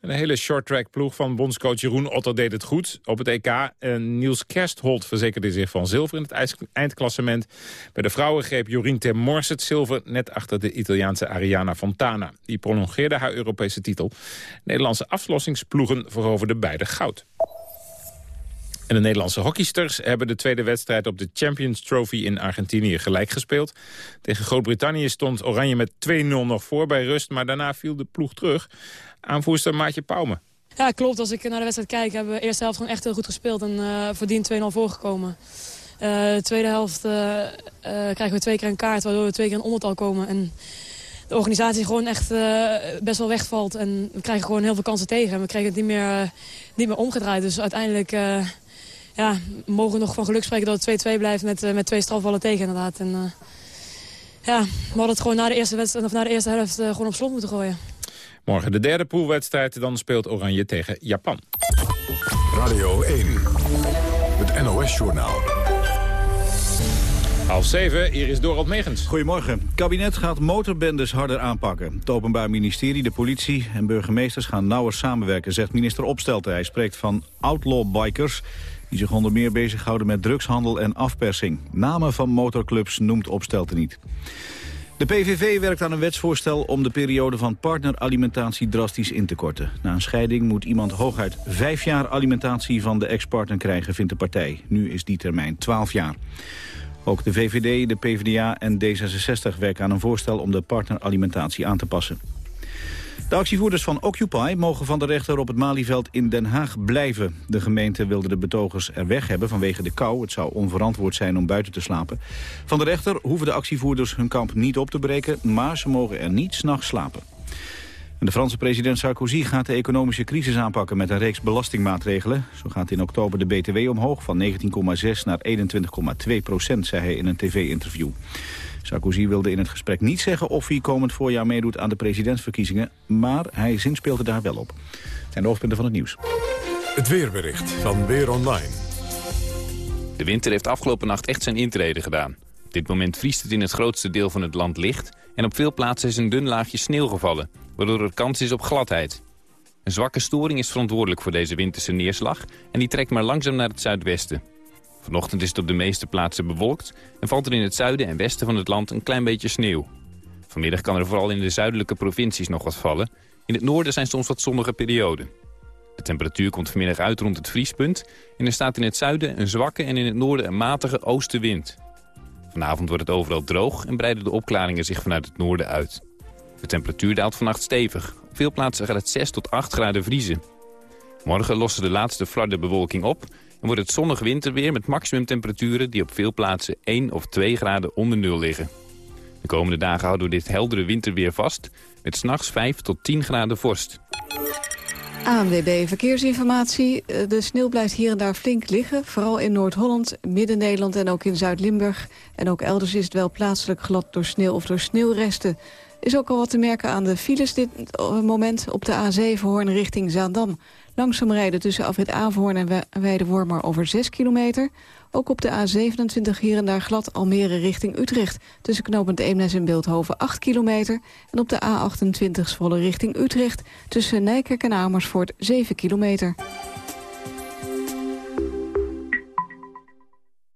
S4: Een hele short-track ploeg van bondscoach Jeroen Otter deed het goed op het EK. En Niels Kerstholt verzekerde zich van zilver in het eindklassement. Bij de vrouwen greep Jorien ter Mors het zilver net achter de Italiaanse Ariana Fontana. Die prolongeerde haar Europese titel. Nederlandse aflossingsploegen veroverden beide goud. En de Nederlandse hockeysters hebben de tweede wedstrijd op de Champions Trophy in Argentinië gelijk gespeeld. Tegen Groot-Brittannië stond Oranje met 2-0 nog voor bij rust, maar daarna viel de ploeg terug. Aanvoerster Maatje Pauwme.
S29: Ja, klopt. Als ik naar de wedstrijd kijk, hebben we de eerste helft gewoon echt heel goed gespeeld en uh, verdiend 2-0 voorgekomen. De tweede helft uh, krijgen we twee keer een kaart, waardoor we twee keer een ondertal komen. En de organisatie gewoon echt best wel wegvalt. En we krijgen gewoon heel veel kansen tegen. En we kregen het niet meer, niet meer omgedraaid. Dus uiteindelijk ja, mogen we nog van geluk spreken dat het 2-2 blijft met, met twee strafballen tegen inderdaad. En, ja, we hadden het gewoon na de eerste, wedstrijd, of na de eerste helft gewoon op slot moeten gooien.
S4: Morgen de derde poolwedstrijd, dan speelt Oranje tegen Japan.
S3: Radio 1, het NOS-journaal.
S4: Half zeven, hier is Dorald Megens.
S30: Goedemorgen. Het kabinet gaat motorbendes harder aanpakken. Het Openbaar Ministerie, de politie en burgemeesters gaan nauwer samenwerken, zegt minister Opstelten. Hij spreekt van outlaw bikers die zich onder meer bezighouden met drugshandel en afpersing. Namen van motorclubs noemt Opstelten niet. De PVV werkt aan een wetsvoorstel om de periode van partneralimentatie drastisch in te korten. Na een scheiding moet iemand hooguit vijf jaar alimentatie van de ex-partner krijgen, vindt de partij. Nu is die termijn twaalf jaar. Ook de VVD, de PvdA en D66 werken aan een voorstel om de partneralimentatie aan te passen. De actievoerders van Occupy mogen van de rechter op het Malieveld in Den Haag blijven. De gemeente wilde de betogers er weg hebben vanwege de kou. Het zou onverantwoord zijn om buiten te slapen. Van de rechter hoeven de actievoerders hun kamp niet op te breken... maar ze mogen er niet s'nachts slapen. En de Franse president Sarkozy gaat de economische crisis aanpakken met een reeks belastingmaatregelen. Zo gaat in oktober de BTW omhoog van 19,6 naar 21,2 procent, zei hij in een tv-interview. Sarkozy wilde in het gesprek niet zeggen of hij komend voorjaar meedoet aan de presidentsverkiezingen, maar hij zinspeelde daar wel op. Het zijn de hoofdpunten van het nieuws.
S3: Het weerbericht van Weer Online.
S31: De winter heeft afgelopen nacht echt zijn intrede gedaan. Op dit moment vriest het in het grootste deel van het land licht... en op veel plaatsen is een dun laagje sneeuw gevallen, waardoor er kans is op gladheid. Een zwakke storing is verantwoordelijk voor deze winterse neerslag... en die trekt maar langzaam naar het zuidwesten. Vanochtend is het op de meeste plaatsen bewolkt... en valt er in het zuiden en westen van het land een klein beetje sneeuw. Vanmiddag kan er vooral in de zuidelijke provincies nog wat vallen. In het noorden zijn soms wat zonnige perioden. De temperatuur komt vanmiddag uit rond het vriespunt... en er staat in het zuiden een zwakke en in het noorden een matige oostenwind. Vanavond wordt het overal droog en breiden de opklaringen zich vanuit het noorden uit. De temperatuur daalt vannacht stevig. Op veel plaatsen gaat het 6 tot 8 graden vriezen. Morgen lossen de laatste flarden bewolking op... wordt het zonnig winterweer met maximumtemperaturen... die op veel plaatsen 1 of 2 graden onder nul liggen. De komende dagen houden we dit heldere winterweer vast... met s'nachts 5 tot 10 graden vorst.
S32: ANWB Verkeersinformatie. Eh, De sneeuw blijft hier en daar flink liggen. Vooral in Noord-Holland, Midden-Nederland en ook in Zuid-Limburg. En ook elders is het wel plaatselijk glad door sneeuw of door sneeuwresten. Is ook al wat te merken aan de files dit eh, moment op de A7 Hoorn richting Zaandam. Langzaam rijden tussen afrit Averhoorn en We- Weidewormer over 6 kilometer. Ook op de A27 hier en daar glad Almere richting Utrecht. Tussen knooppunt Eemnes en Beeldhoven 8 kilometer. En op de A28 Zwolle richting Utrecht. Tussen Nijkerk en Amersfoort 7 kilometer.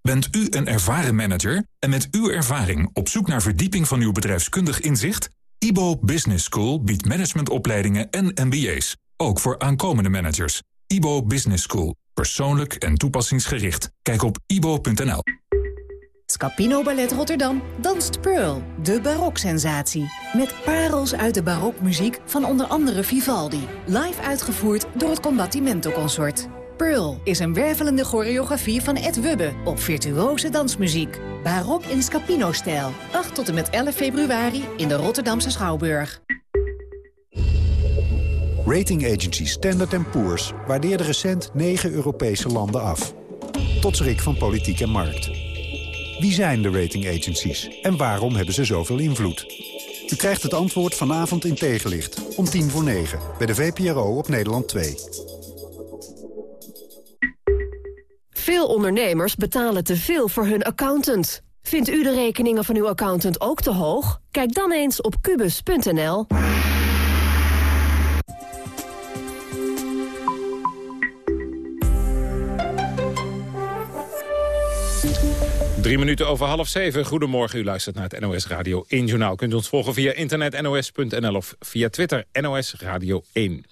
S33: Bent u een ervaren manager en met uw ervaring op zoek naar verdieping van uw bedrijfskundig inzicht? IBO Business School biedt managementopleidingen en MBA's, ook voor aankomende managers. IBO Business School, persoonlijk en toepassingsgericht. Kijk op ibo.nl.
S34: Scapino Ballet Rotterdam danst Pearl, de baroksensatie. Met parels uit de barokmuziek van onder andere Vivaldi. Live uitgevoerd door het Combattimento Consort. Pearl is een wervelende choreografie van Ed Wubbe op virtuose dansmuziek. Barok in Scapino-stijl. 8 tot en met 11 februari in de Rotterdamse Schouwburg.
S35: Rating agency Standard Poor's waardeerde recent 9 Europese landen af. Tot schrik van politiek en markt. Wie zijn de rating agencies en waarom hebben ze zoveel invloed? U krijgt het antwoord vanavond in tegenlicht om tien voor negen bij de VPRO op Nederland 2.
S36: Veel ondernemers betalen te veel voor hun accountant. Vindt u de rekeningen van uw accountant ook te hoog? Kijk dan eens op kubus.nl.
S4: Drie minuten over half zeven. Goedemorgen, u luistert naar het NOS Radio 1 Journaal. Kunt u ons volgen via internet nos.nl of via Twitter NOS Radio 1.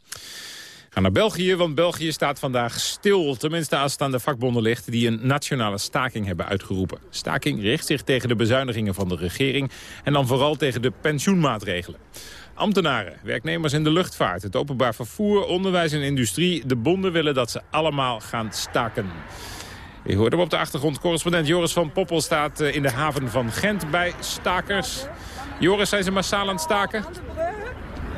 S4: Gaan naar België, want België staat vandaag stil. Tenminste als het aan de vakbonden ligt die een nationale staking hebben uitgeroepen. Staking richt zich tegen de bezuinigingen van de regering... en dan vooral tegen de pensioenmaatregelen. Ambtenaren, werknemers in de luchtvaart, het openbaar vervoer, onderwijs en industrie... de bonden willen dat ze allemaal gaan staken. Je hoort hem op de achtergrond. Correspondent Joris van Poppel staat eh, in de haven van Gent bij stakers. Joris, zijn ze massaal aan het staken?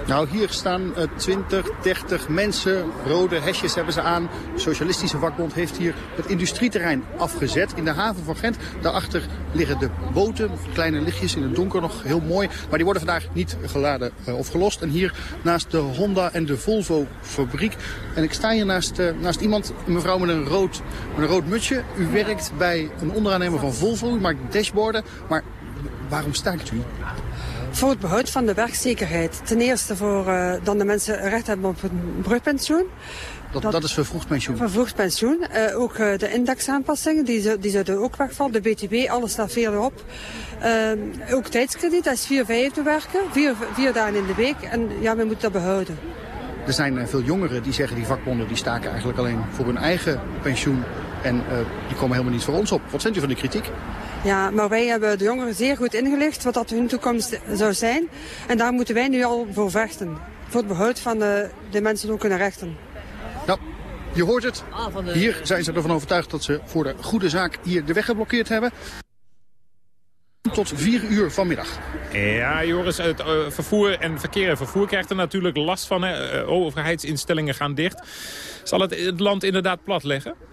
S37: Nou, hier staan eh, 20, 30 mensen. Rode hesjes hebben ze aan. De Socialistische Vakbond heeft hier het industrieterrein afgezet in de haven van Gent. Daarachter liggen de boten, kleine lichtjes in het donker nog heel mooi. Maar die worden vandaag niet geladen eh, of gelost. En hier naast de Honda en de Volvo fabriek. En ik sta hier naast, eh, naast iemand, een mevrouw met een, rood, met een rood mutsje. U werkt bij een onderaannemer van Volvo. U maakt dashboarden. Maar waarom staakt u?
S38: Voor het behoud van de werkzekerheid. Ten eerste voor uh, dan de mensen recht hebben op een brugpensioen.
S37: Dat, dat, dat is vervroegd pensioen.
S38: Vervroegd pensioen. Uh, ook uh, de indexaanpassingen, die, die zouden ook wegvallen. De BTW, alles staat veel op. ook tijdskrediet, dat is vier vijfde werken. Vier, vier dagen in de week. En ja, we moeten dat behouden.
S37: Er zijn veel jongeren die zeggen die vakbonden die staken eigenlijk alleen voor hun eigen pensioen. En die komen helemaal niet voor ons op. Wat vindt u van de kritiek?
S38: Ja, maar wij hebben de jongeren zeer goed ingelicht wat dat hun toekomst zou zijn. En daar moeten wij nu al voor vechten. Voor het behoud van de, de mensen ook kunnen rechten.
S37: Nou, je hoort het. Hier zijn ze ervan overtuigd dat ze voor de goede zaak hier de weg geblokkeerd hebben. tot 4 uur vanmiddag.
S4: Ja, Joris, het vervoer en verkeer en vervoer krijgt er natuurlijk last van. Hè. overheidsinstellingen gaan dicht. Zal het het land inderdaad plat leggen?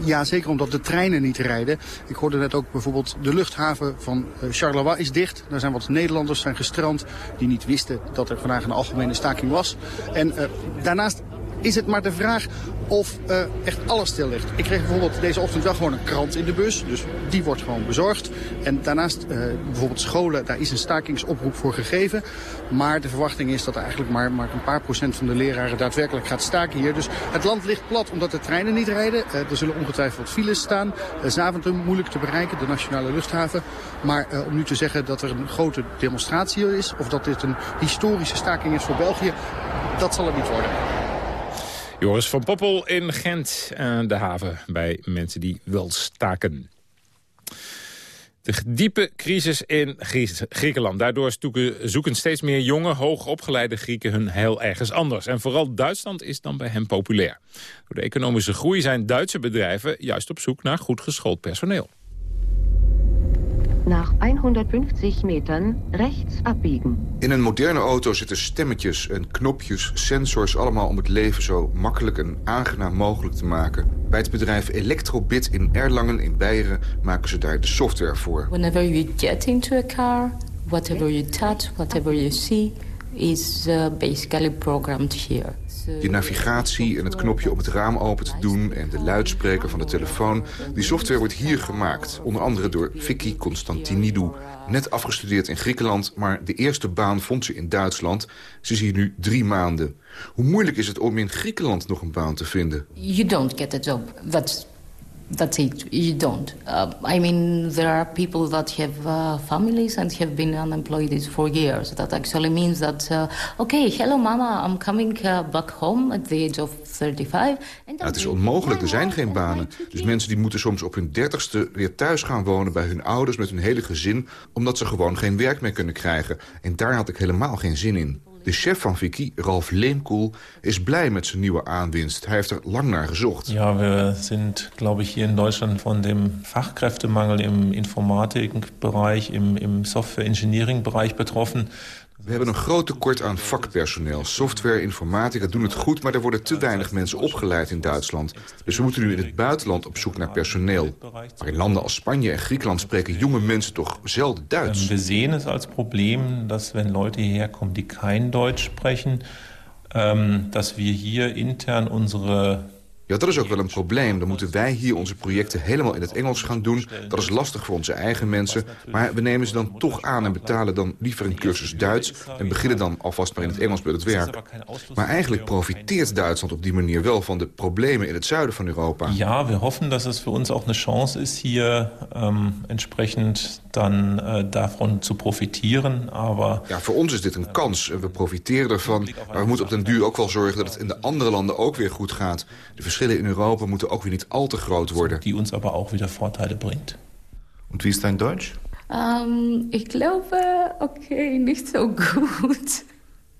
S37: Ja, zeker omdat de treinen niet rijden. Ik hoorde net ook bijvoorbeeld de luchthaven van uh, Charleroi is dicht. Daar zijn wat Nederlanders zijn gestrand die niet wisten dat er vandaag een algemene staking was. En uh, daarnaast is het maar de vraag of uh, echt alles stil ligt. Ik kreeg bijvoorbeeld deze ochtend wel gewoon een krant in de bus. Dus die wordt gewoon bezorgd. En daarnaast uh, bijvoorbeeld scholen, daar is een stakingsoproep voor gegeven. Maar de verwachting is dat eigenlijk maar, maar een paar procent van de leraren daadwerkelijk gaat staken hier. Dus het land ligt plat omdat de treinen niet rijden. Uh, er zullen ongetwijfeld files staan. Zaventem moeilijk te bereiken, de nationale luchthaven. Maar om nu te zeggen dat er een grote demonstratie is... of dat dit een historische staking is voor België, dat zal het niet worden.
S4: Joris van Poppel in Gent, de haven bij mensen die wel staken. De diepe crisis in Griekenland. Daardoor zoeken steeds meer jonge, hoogopgeleide Grieken hun heil ergens anders. En vooral Duitsland is dan bij hen populair. Door de economische groei zijn Duitse bedrijven juist op zoek naar goed geschoold personeel.
S39: Nach 150 metern rechts abbiegen.
S40: In een moderne auto zitten stemmetjes en knopjes, sensors... allemaal om het leven zo makkelijk en aangenaam mogelijk te maken. Bij het bedrijf Electrobit in Erlangen in Beieren maken ze daar de software voor.
S39: Whenever you get into a car, whatever you touch, whatever you see... is uh, basically programmed here.
S40: Je navigatie en het knopje om het raam open te doen... en de luidspreker van de telefoon. Die software wordt hier gemaakt. Onder andere door Vicky Constantinidou. Net afgestudeerd in Griekenland, maar de eerste baan vond ze in Duitsland. Ze is hier nu drie maanden. Hoe moeilijk is het om in Griekenland nog een baan te vinden?
S39: You don't get a job. That's that's it. You don't. Uh, I mean, there are people that have uh, families and have been unemployed for years. That actually means that, uh, okay, hello mama, I'm coming uh, back home at the age of 35.
S40: Nou, het is onmogelijk, er zijn geen banen. Dus mensen die moeten soms op hun dertigste weer thuis gaan wonen bij hun ouders met hun hele gezin, omdat ze gewoon geen werk meer kunnen krijgen. En daar had ik helemaal geen zin in. De chef van Vicky, Ralf Leemkoel, is blij met zijn nieuwe aanwinst. Hij heeft er lang naar gezocht.
S41: Ja, we zijn, glaube ich, hier in Deutschland van dem Fachkräftemangel im Informatikbereich, im, im Software-Engineering-Bereich betroffen.
S40: We hebben een groot tekort aan vakpersoneel. Software, informatica doen het goed, maar er worden te weinig mensen opgeleid in Duitsland. Dus we moeten nu in het buitenland op zoek naar personeel. Maar in landen als Spanje en Griekenland spreken jonge mensen toch zelden Duits.
S41: We zien het als probleem dat wenn Leute hierher komen die kein Deutsch sprechen, ähm, dat we hier intern onze
S40: ja, dat is ook wel een probleem. Dan moeten wij hier onze projecten helemaal in het Engels gaan doen. Dat is lastig voor onze eigen mensen. Maar we nemen ze dan toch aan en betalen dan liever een cursus Duits... en beginnen dan alvast maar in het Engels met het werk. Maar eigenlijk profiteert Duitsland op die manier wel van de problemen in het zuiden van Europa.
S41: Ja, we hoffen dat het voor ons ook een chance is hier um, entsprechend dan uh, daarvan te profiteren. Aber,
S40: ja, voor ons is dit een kans. We profiteren ervan. Maar we moeten op den duur ook wel zorgen dat het in de andere landen ook weer goed gaat. De verschillen in Europa moeten ook weer niet al te groot worden.
S41: Die ons aber ook weer voordelen brengt.
S40: En wie is dein Deutsch?
S39: Um, ik glaube, okay, niet zo goed.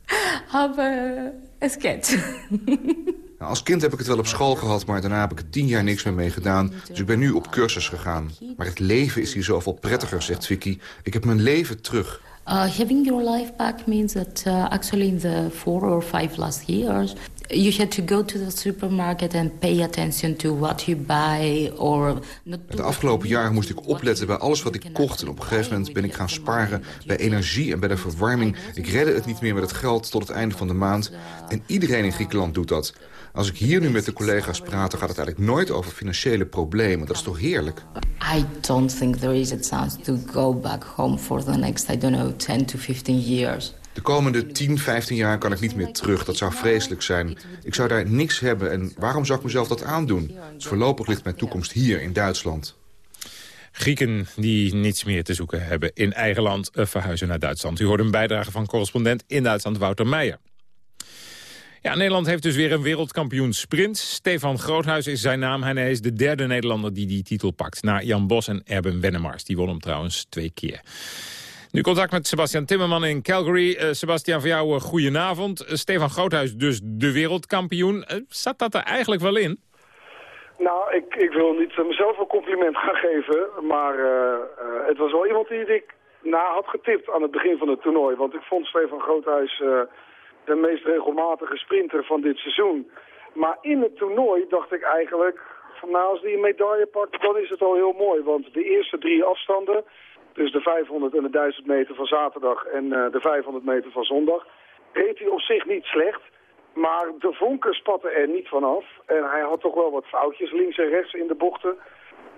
S39: Aber es geht.
S40: Nou, als kind heb ik het wel op school gehad, maar daarna heb ik er tien jaar niks meer mee gedaan. Dus ik ben nu op cursus gegaan. Maar het leven is hier zoveel prettiger, zegt Vicky. Ik heb mijn leven terug.
S39: Uh, having your life back means that uh, actually in the four or five last years you had to go to the supermarket and pay attention to what you buy or
S40: De afgelopen jaren moest ik opletten bij alles wat ik kocht en op een gegeven moment ben ik gaan sparen bij energie en bij de verwarming. Ik redde het niet meer met het geld tot het einde van de maand en iedereen in Griekenland doet dat. Als ik hier nu met de collega's praat, dan gaat het eigenlijk nooit over financiële problemen. Dat is toch heerlijk?
S39: I don't think there is a chance to go back home for the next, I don't know, 10 to 15 years.
S40: De komende 10, 15 jaar kan ik niet meer terug. Dat zou vreselijk zijn. Ik zou daar niks hebben en waarom zou ik mezelf dat aandoen? Dus voorlopig ligt mijn toekomst hier in Duitsland.
S4: Grieken die niets meer te zoeken hebben in eigen land eh, verhuizen naar Duitsland. U hoort een bijdrage van correspondent in Duitsland Wouter Meijer. Ja, Nederland heeft dus weer een wereldkampioen sprint. Stefan Groothuis is zijn naam. Hij is de derde Nederlander die die titel pakt. Na Jan Bos en Erben Wennemars. Die won hem trouwens twee keer. Nu contact met Sebastian Timmerman in Calgary. Uh, Sebastian, voor jou uh, goedenavond. Uh, Stefan Groothuis dus de wereldkampioen. zat dat er eigenlijk wel in?
S42: Nou, ik, ik wil niet eh, mezelf een compliment gaan geven, maar eh, eh, het was wel iemand die ik na had getipt aan het begin van het toernooi. Want ik vond Stefan Groothuis eh, de meest regelmatige sprinter van dit seizoen. Maar in het toernooi dacht ik eigenlijk, van nou als die een medaille pakt, dan is het al heel mooi. Want de eerste drie afstanden, dus de 500 en de 1000 meter van zaterdag en eh, de 500 meter van zondag, reed hij op zich niet slecht. Maar de vonken spatten er niet vanaf. En hij had toch wel wat foutjes links en rechts in de bochten.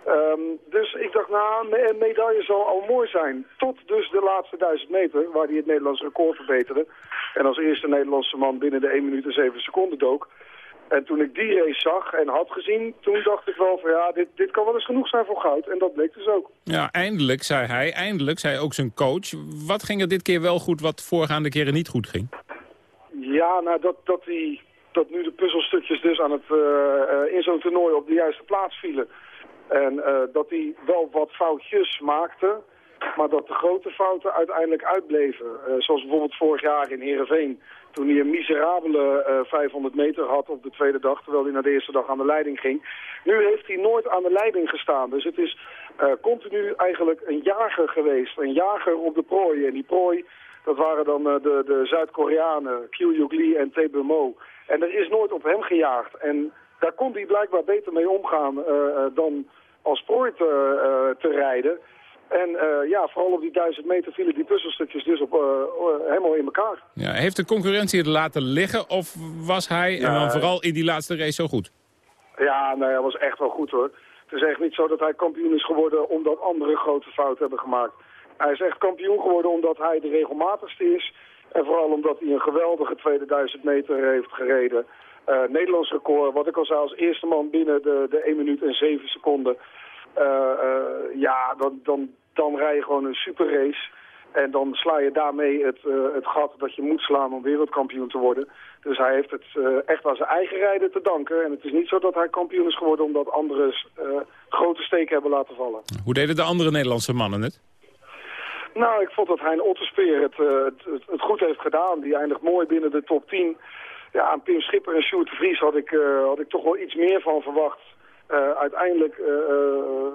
S42: Ehm, dus ik dacht, nou, een medaille zal al mooi zijn. Tot dus de laatste duizend meter, waar hij het Nederlands record verbeterde. En als eerste Nederlandse man binnen de 1 minuut en 7 seconden dook. En toen ik die race zag en had gezien, toen dacht ik wel van ja, dit, dit kan wel eens genoeg zijn voor goud. En dat bleek dus ook.
S4: Ja, eindelijk, zei hij. Eindelijk, zei ook zijn coach. Wat ging er dit keer wel goed, wat voorgaande keren niet goed ging?
S42: Ja, nou dat, dat, die, dat nu de puzzelstukjes dus aan het, eh, eh, in zo'n toernooi op de juiste plaats vielen. En eh, dat hij wel wat foutjes maakte, maar dat de grote fouten uiteindelijk uitbleven. Eh, zoals bijvoorbeeld vorig jaar in Heerenveen, toen hij een miserabele eh, 500 meter had op de tweede dag, terwijl hij naar de eerste dag aan de leiding ging. Nu heeft hij nooit aan de leiding gestaan. Dus het is eh, continu eigenlijk een jager geweest, een jager op de prooi. En die prooi, dat waren dan eh, de, de Zuid-Koreanen, Kyu Lee en Tae. En er is nooit op hem gejaagd. En daar kon hij blijkbaar beter mee omgaan eh, eh, dan als prooi te, eh, te rijden. En ja, vooral op die duizend meter vielen die puzzelstukjes dus op, helemaal in elkaar.
S4: Ja, heeft de concurrentie het laten liggen of was hij, en dan vooral in die laatste race, zo goed?
S42: Ja, nee, hij was echt wel goed hoor. Het is echt niet zo dat hij kampioen is geworden omdat anderen grote fouten hebben gemaakt. Hij is echt kampioen geworden omdat hij de regelmatigste is. En vooral omdat hij een geweldige tweede duizend meter heeft gereden. Eh, Nederlands record, wat ik al zei, als eerste man binnen de, de 1 minuut en 7 seconden. Eh, eh, ja, dan, dan, dan rij je gewoon een super race. En dan sla je daarmee het, het gat dat je moet slaan om wereldkampioen te worden. Dus hij heeft het echt aan zijn eigen rijden te danken. En het is niet zo dat hij kampioen is geworden omdat anderen grote steken hebben laten vallen.
S4: Hoe deden de andere Nederlandse mannen het?
S42: Nou, ik vond dat Hein Otterspeer het, het, het, het goed heeft gedaan. Die eindigt mooi binnen de top 10. Ja, aan Pim Schipper en Sjoerd Vries had ik, eh, had ik toch wel iets meer van verwacht. Eh, uiteindelijk eh,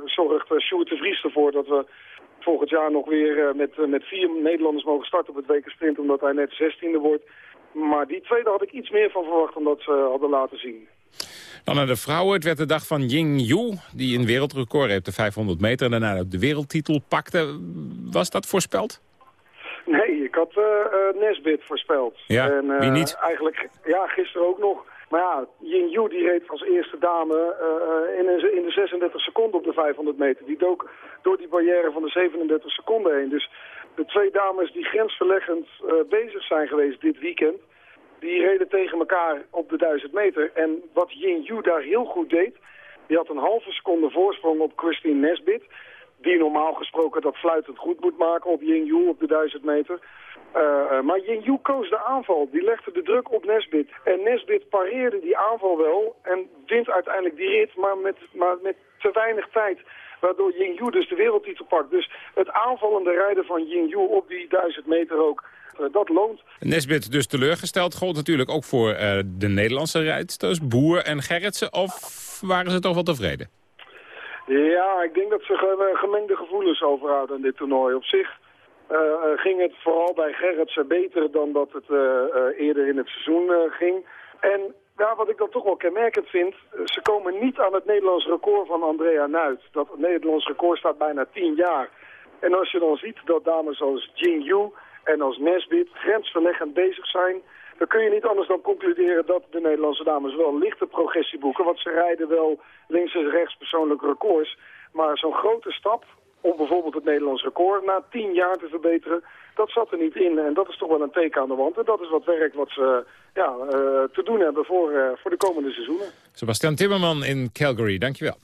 S42: zorgt Sjoerd de Vries ervoor dat we volgend jaar nog weer met, met vier Nederlanders mogen starten op het WK. Omdat hij net 16e wordt. Maar die tweede had ik iets meer van verwacht omdat ze hadden laten zien.
S4: Dan naar de vrouwen. Het werd de dag van Ying Yu, die een wereldrecord heeft, de 500 meter. En daarna de wereldtitel pakte. Was dat voorspeld?
S42: Nee, ik had eh eh, Nesbit voorspeld.
S4: Ja,
S42: en, eh,
S4: wie niet?
S42: Eigenlijk, ja, gisteren ook nog. Maar ja, Ying Yu die reed als eerste dame in, een- in de 36 seconden op de 500 meter. Die dook door die barrière van de 37 seconden heen. Dus de twee dames die grensverleggend bezig zijn geweest dit weekend... die reden tegen elkaar op de 1000 meter. En wat Ying Yu daar heel goed deed... die had een halve seconde voorsprong op Christine Nesbit... die normaal gesproken dat fluitend goed moet maken op Ying Yu op de 1000 meter... Eh, maar Ying Yu koos de aanval. Die legde de druk op Nesbit. En Nesbit pareerde die aanval wel en wint uiteindelijk die rit, maar met, maar met te weinig tijd. Waardoor Ying Yu dus de wereldtitel pakt. Dus het aanvallende rijden van Ying Yu op die 1000 meter ook, eh, dat loont.
S4: Nesbit dus teleurgesteld. Gold natuurlijk ook voor de Nederlandse rijdsters, Boer en Gerritsen. Of waren ze toch wel tevreden?
S42: Ja, ik denk dat ze eh, gemengde gevoelens overhouden aan dit toernooi. Op zich eh, eh, ging het vooral bij Gerritsen beter dan dat het eerder in het seizoen ging. En ja, wat ik dan toch wel kenmerkend vind, ze komen niet aan het Nederlands record van Andrea Nuit. Dat Nederlands record staat bijna 10 jaar. En als je dan ziet dat dames als Jing Yu en als Nesbit grensverleggend bezig zijn... dan kun je niet anders dan concluderen dat de Nederlandse dames wel lichte progressie boeken. Want ze rijden wel links en rechts persoonlijke records. Maar zo'n grote stap om bijvoorbeeld het Nederlands record na tien jaar te verbeteren... dat zat er niet in. En dat is toch wel een teken aan de wand. En dat is wat werk wat ze ja, eh, te doen hebben voor, eh, voor de komende seizoenen.
S4: Sebastian Timmerman in Calgary, dankjewel.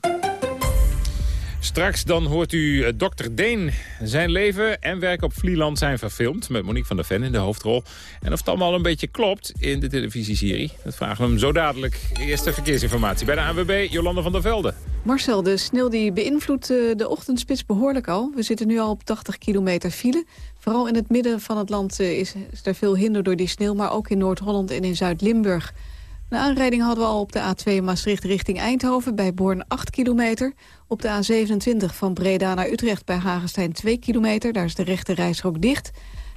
S4: Straks dan hoort u eh, Dr. Deen. Zijn leven en werk op Vlieland zijn verfilmd... met Monique van der Ven in de hoofdrol. En of het allemaal een beetje klopt in de televisieserie... dat vragen we hem zo dadelijk. Eerste verkeersinformatie bij de ANWB, Jolanda van der Velde.
S32: Marcel, de sneeuw die beïnvloedt eh, de ochtendspits behoorlijk al. We zitten nu al op 80 kilometer file. Vooral in het midden van het land eh, is, is er veel hinder door die sneeuw... maar ook in Noord-Holland en in Zuid-Limburg Een aanrijding hadden we al op de A2 Maastricht richting Eindhoven... bij Born 8 kilometer. Op de A27 van Breda naar Utrecht bij Hagenstein 2 kilometer. Daar is de rechte rijstrook dicht.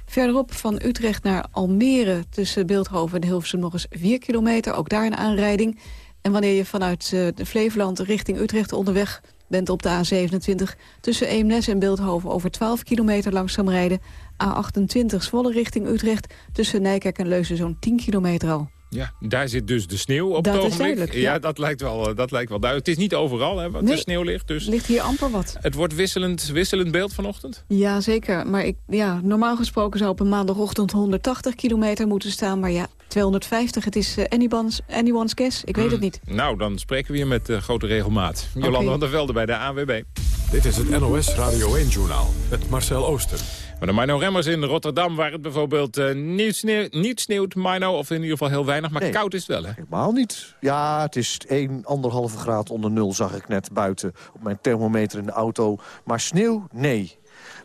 S32: Verderop van Utrecht naar Almere tussen Beeldhoven en Hilversum nog eens 4 kilometer. Ook daar een aanrijding. En wanneer je vanuit uh, de Flevoland richting Utrecht onderweg bent op de A27... tussen Eemnes en Beeldhoven over 12 kilometer langzaam rijden. A28 Zwolle richting Utrecht tussen Nijkerk en Leuzen zo'n 10 kilometer al.
S4: Ja, daar zit dus de sneeuw op
S32: dat
S4: het
S32: is
S4: ogenblik.
S32: duidelijk,
S4: ja,
S32: ja.
S4: dat lijkt wel, eh, dat lijkt wel duidelijk. Het is niet overal hè,
S32: Nee.
S4: de sneeuw ligt. Dus
S32: Ligt hier amper wat.
S4: het wordt wisselend, wisselend beeld vanochtend.
S32: Ja, zeker. Maar ik, ja, normaal gesproken zou op een maandagochtend 180 kilometer moeten staan. Maar ja, 250, het is eh, anyone's, anyone's guess. Ik weet het niet.
S4: Nou, dan spreken we hier met eh, grote regelmaat. Jolanda van der Velde bij de ANWB.
S3: Dit is het NOS Radio 1-journaal met Marcel Ooster.
S4: Maar de Mino Remmers in Rotterdam, waar het bijvoorbeeld eh, niet, sneeuw, niet sneeuwt, Mino, of in ieder geval heel weinig, maar
S15: Nee.
S4: koud is het wel, hè?
S15: Helemaal niet. Ja, het is 1, 1,5 graad onder nul, zag ik net buiten op mijn thermometer in de auto. Maar sneeuw, nee.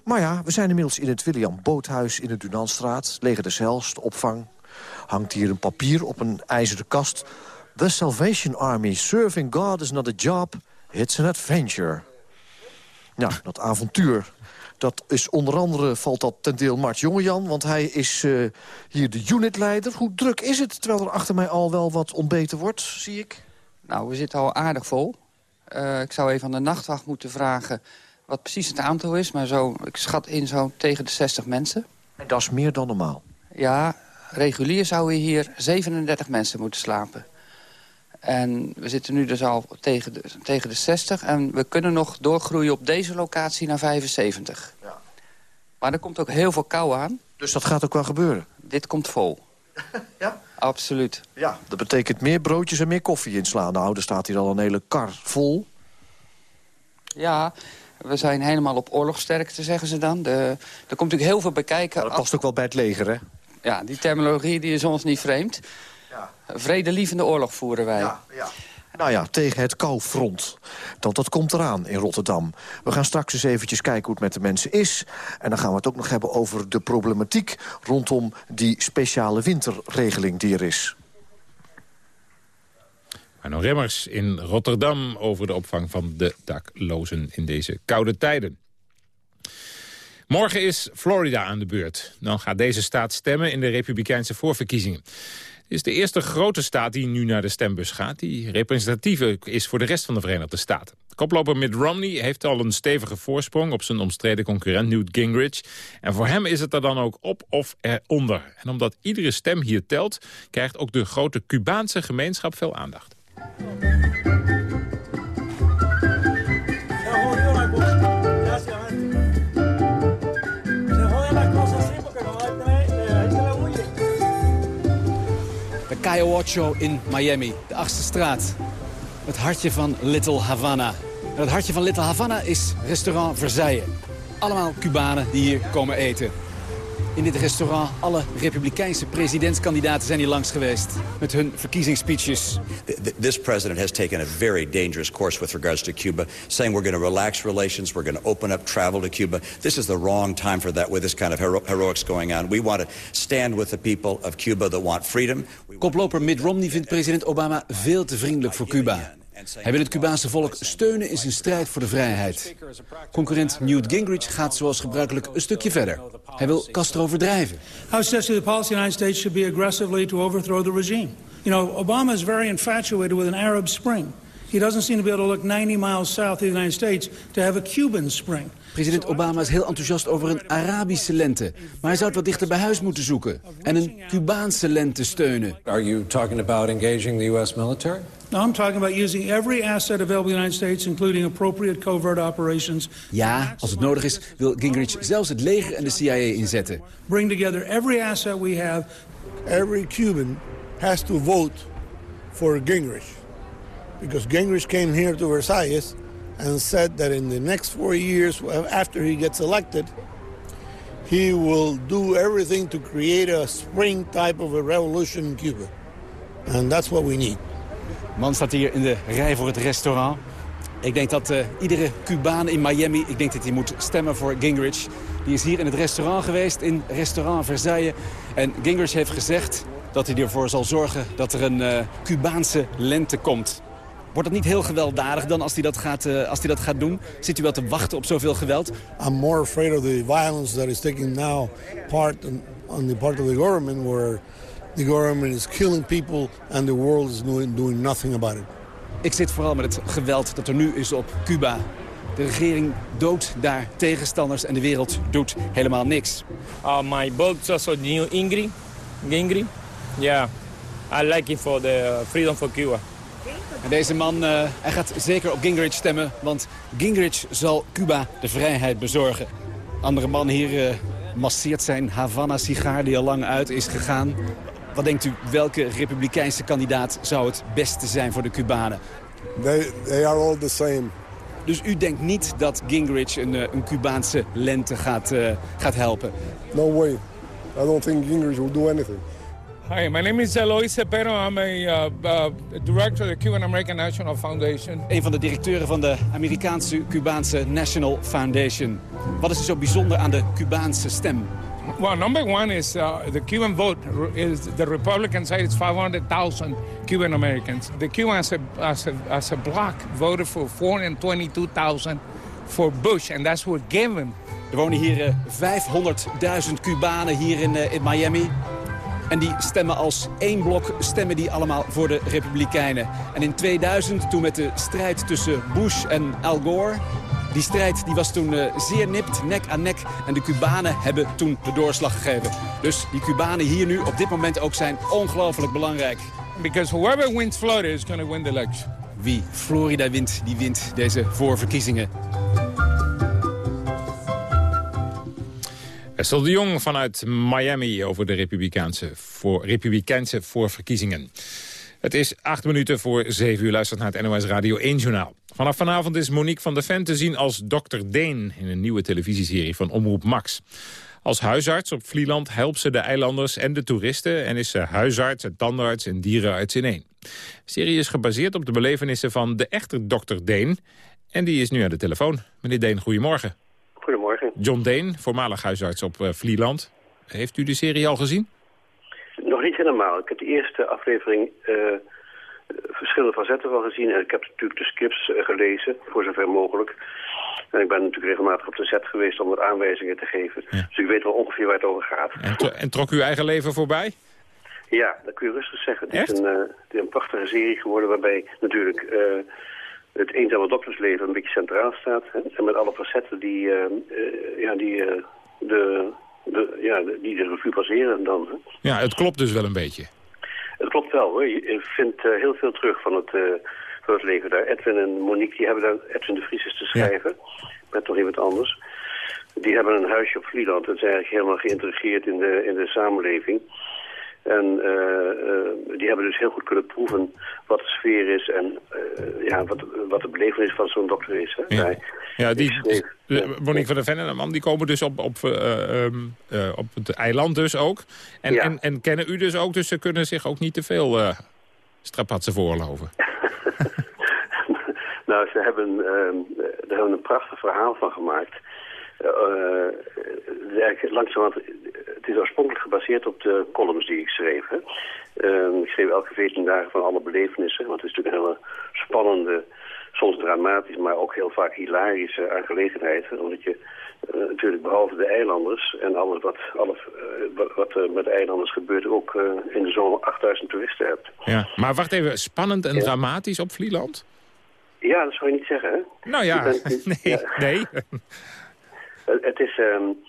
S15: Maar ja, we zijn inmiddels in het William Boothuis in de Dunanstraat. Leger de Zelst, opvang. Hangt hier een papier op een ijzeren kast. The Salvation Army, serving God is not a job, it's an adventure. Ja, dat avontuur. Dat is onder andere, valt dat ten deel Mart Jongejan... want hij is eh, hier de unitleider. Hoe druk is het, terwijl er achter mij al wel wat ontbeten wordt, zie ik?
S43: Nou, we zitten al aardig vol. Eh, ik zou even aan de nachtwacht moeten vragen wat precies het aantal is. Maar zo, ik schat in zo tegen de 60 mensen.
S15: En dat is meer dan normaal.
S43: Ja, regulier zouden hier 37 mensen moeten slapen. En we zitten nu dus al tegen de, tegen de 60. En we kunnen nog doorgroeien op deze locatie naar 75.
S15: Ja.
S43: Maar er komt ook heel veel kou aan.
S15: Dus dat gaat ook wel gebeuren?
S43: Dit komt vol.
S15: Ja?
S43: Absoluut.
S15: Ja, dat betekent meer broodjes en meer koffie inslaan. Nou, er staat hier al een hele kar vol.
S43: Ja, we zijn helemaal op oorlogsterkte, zeggen ze dan. De, er komt natuurlijk heel veel bij kijken.
S15: dat past ook wel bij het leger, hè?
S43: Ja, die terminologie die is ons niet vreemd. Vredelievende oorlog voeren wij.
S15: Nou ja, tegen het koufront. Want dat komt eraan in Rotterdam. We gaan straks eens eventjes kijken hoe het met de mensen is. En dan gaan we het ook nog hebben over de problematiek... rondom die speciale winterregeling die er is.
S4: Mino Remmers in Rotterdam over de opvang van de daklozen in deze koude tijden. Morgen is Florida aan de beurt. Dan gaat deze staat stemmen in de republikeinse voorverkiezingen. Is de eerste grote staat die nu naar de stembus gaat... die representatieve is voor de rest van de Verenigde Staten. Koploper Mitt Romney heeft al een stevige voorsprong... op zijn omstreden concurrent Newt Gingrich. En voor hem is het er dan ook op of eronder. En omdat iedere stem hier telt... krijgt ook de grote Cubaanse gemeenschap veel aandacht.
S44: Cayo Ocho in Miami, de achtste straat. Het hartje van Little Havana. En het hartje van Little Havana is restaurant Versailles. Allemaal Cubanen die hier komen eten. In dit restaurant, alle republikeinse presidentskandidaten zijn hier langs geweest. Met hun verkiezingsspeeches.
S45: Th- th- This president has taken a very dangerous course with regards to Cuba, saying we're going to relax relations, we're going to open up travel to Cuba. This is the wrong time for that with this kind of hero- heroics going on. We want to stand with the people of Cuba that want freedom.
S44: Koploper Mitt Romney vindt president Obama veel te vriendelijk voor Cuba. Hij wil het Cubaanse volk steunen in zijn strijd voor de vrijheid. Concurrent Newt Gingrich gaat zoals gebruikelijk een stukje verder. Hij wil Castro verdrijven.
S38: How the policy of the United States should be aggressively to overthrow the regime. You know, Obama is very infatuated with an Arab Spring. He doesn't seem to be able to look 90 miles south of the United States to have a Cuban Spring.
S44: President Obama is heel enthousiast over een Arabische lente. Maar hij zou het wat dichter bij huis moeten zoeken. En een Cubaanse lente steunen.
S46: Are you talking about engaging the U.S. military?
S38: Now, I'm talking about using every asset available in the United States, including appropriate covert operations.
S44: Ja, als het nodig is, wil Gingrich zelfs het leger en de CIA inzetten.
S38: Bring together every asset we have.
S47: Every Cuban has to vote for Gingrich. Because Gingrich came here to Versailles and said that in the next four years, after he gets elected, he will do everything to create a spring type of a revolution in Cuba. And that's what we need.
S44: Man staat hier in de rij voor het restaurant. Ik denk dat eh, iedere Cubaan in Miami, ik denk dat hij moet stemmen voor Gingrich. Die is hier in het restaurant geweest, in restaurant Versailles. En Gingrich heeft gezegd dat hij ervoor zal zorgen dat er een uh, Cubaanse lente komt. Wordt dat niet heel gewelddadig dan als hij dat gaat, uh, als hij dat gaat doen? Zit u wel te wachten op zoveel geweld?
S47: I'm more afraid of the violence that is taking now part on, on the part of the government where the government is killing people and the world is doing, doing nothing about it.
S44: Ik zit vooral met het geweld dat er nu is op Cuba. De regering doodt daar tegenstanders en de wereld doet helemaal niks.
S45: Uh, my book is also New Ingrid. Gingrich. Yeah, I like it for the freedom for Cuba.
S44: En deze man uh, hij gaat zeker op Gingrich stemmen, want Gingrich zal Cuba de vrijheid bezorgen. Andere man hier uh, masseert zijn Havana-sigaar die al lang uit is gegaan. Wat denkt u, welke republikeinse kandidaat zou het beste zijn voor de Cubanen?
S47: They, they are all the same.
S44: Dus u denkt niet dat Gingrich een, eh, een Cubaanse lente gaat, uh, gaat helpen?
S47: No way. I don't think Gingrich will do anything.
S45: Hi, my name is Eloy Cepero. I'm a uh, uh, director of the Cuban American National Foundation.
S44: Een van de directeuren van de Amerikaanse Cubaanse National Foundation. Wat is er zo bijzonder aan de Cubaanse stem?
S45: Well, number one is uh, the Cuban vote. Is the Republican side is 500,000 Cuban Americans. The Cubans as a, as a, as a bloc voted for 422,000 for Bush, and that's what given.
S44: Er wonen hier 500.000 Cubanen hier in, uh, in Miami. En die stemmen als één blok, stemmen die allemaal voor de Republikeinen. En in 2000, toen met de strijd tussen Bush en Al Gore... Die strijd die was toen uh, zeer nipt, nek aan nek. En de Cubanen hebben toen de doorslag gegeven. Dus die Cubanen hier nu op dit moment ook zijn ongelooflijk belangrijk.
S45: Because whoever wins Florida is going to win the election.
S44: Wie Florida wint, die wint deze voorverkiezingen.
S4: Estelle de Jong vanuit Miami over de Republikeinse, voor, Republikeinse voorverkiezingen. Het is acht minuten voor zeven uur. Luistert naar het NOS Radio 1 Journaal. Vanaf vanavond is Monique van der Ven te zien als Dr. Deen... in een nieuwe televisieserie van Omroep Max. Als huisarts op Vlieland helpt ze de eilanders en de toeristen... en is ze huisarts, tandarts en dierenarts in één. De serie is gebaseerd op de belevenissen van de echte Dr. Deen... en die is nu aan de telefoon. Meneer Deen, goedemorgen.
S48: Goedemorgen.
S4: John Deen, voormalig huisarts op uh, Vlieland. Heeft u de serie al gezien?
S48: Nog niet helemaal. Ik heb de eerste aflevering uh, verschillende facetten van gezien. En ik heb natuurlijk de scripts uh, gelezen, voor zover mogelijk. En ik ben natuurlijk regelmatig op de set geweest om wat aanwijzingen te geven. Ja. Dus ik weet wel ongeveer waar het over gaat.
S4: En, en, trok uw eigen leven voorbij?
S48: Ja, dat kun je rustig zeggen. Het is een, uh, het is een prachtige serie geworden waarbij natuurlijk het eenzame doktersleven een beetje centraal staat. Hè? En met alle facetten die, ja, die de de, ja, die de revue passeren dan. Hè.
S4: Ja, het klopt dus wel een beetje.
S48: Het klopt wel hoor. Je vindt heel veel terug van het, van het leven daar. Edwin en Monique die hebben daar, Edwin de Vries is te schrijven, ja. met nog iemand anders. Die hebben een huisje op Vlieland. Het is eigenlijk helemaal geïntegreerd in de, in de samenleving. En uh, die hebben dus heel goed kunnen proeven wat de sfeer is en uh, ja, wat, wat de belevenis van zo'n dokter is. Hè.
S4: Ja, ja die, de, Monique van der Ven en de man die komen dus op, op, um, op het eiland dus ook. En, ja. en, en, kennen u dus ook, dus ze kunnen zich ook niet te veel strapatsen voorloven.
S48: nou, ze hebben, uh, er hebben een prachtig verhaal van gemaakt. Uh, langzamerhand, het is oorspronkelijk gebaseerd op de columns die ik schreef. Hè. Uh, ik schreef elke 14 dagen van alle belevenissen, want het is natuurlijk een hele spannende, soms dramatisch, maar ook heel vaak hilarische aangelegenheid. Omdat je uh, natuurlijk behalve de eilanders en alles wat, alles, wat, wat er met de eilanders gebeurt, ook in de zomer 8000 toeristen hebt.
S4: Ja, maar wacht even, spannend en ja. dramatisch op Vlieland?
S48: Ja, dat zou je niet zeggen, hè?
S4: Nou ja, bent, nee. Ja. nee.
S48: Het is, um,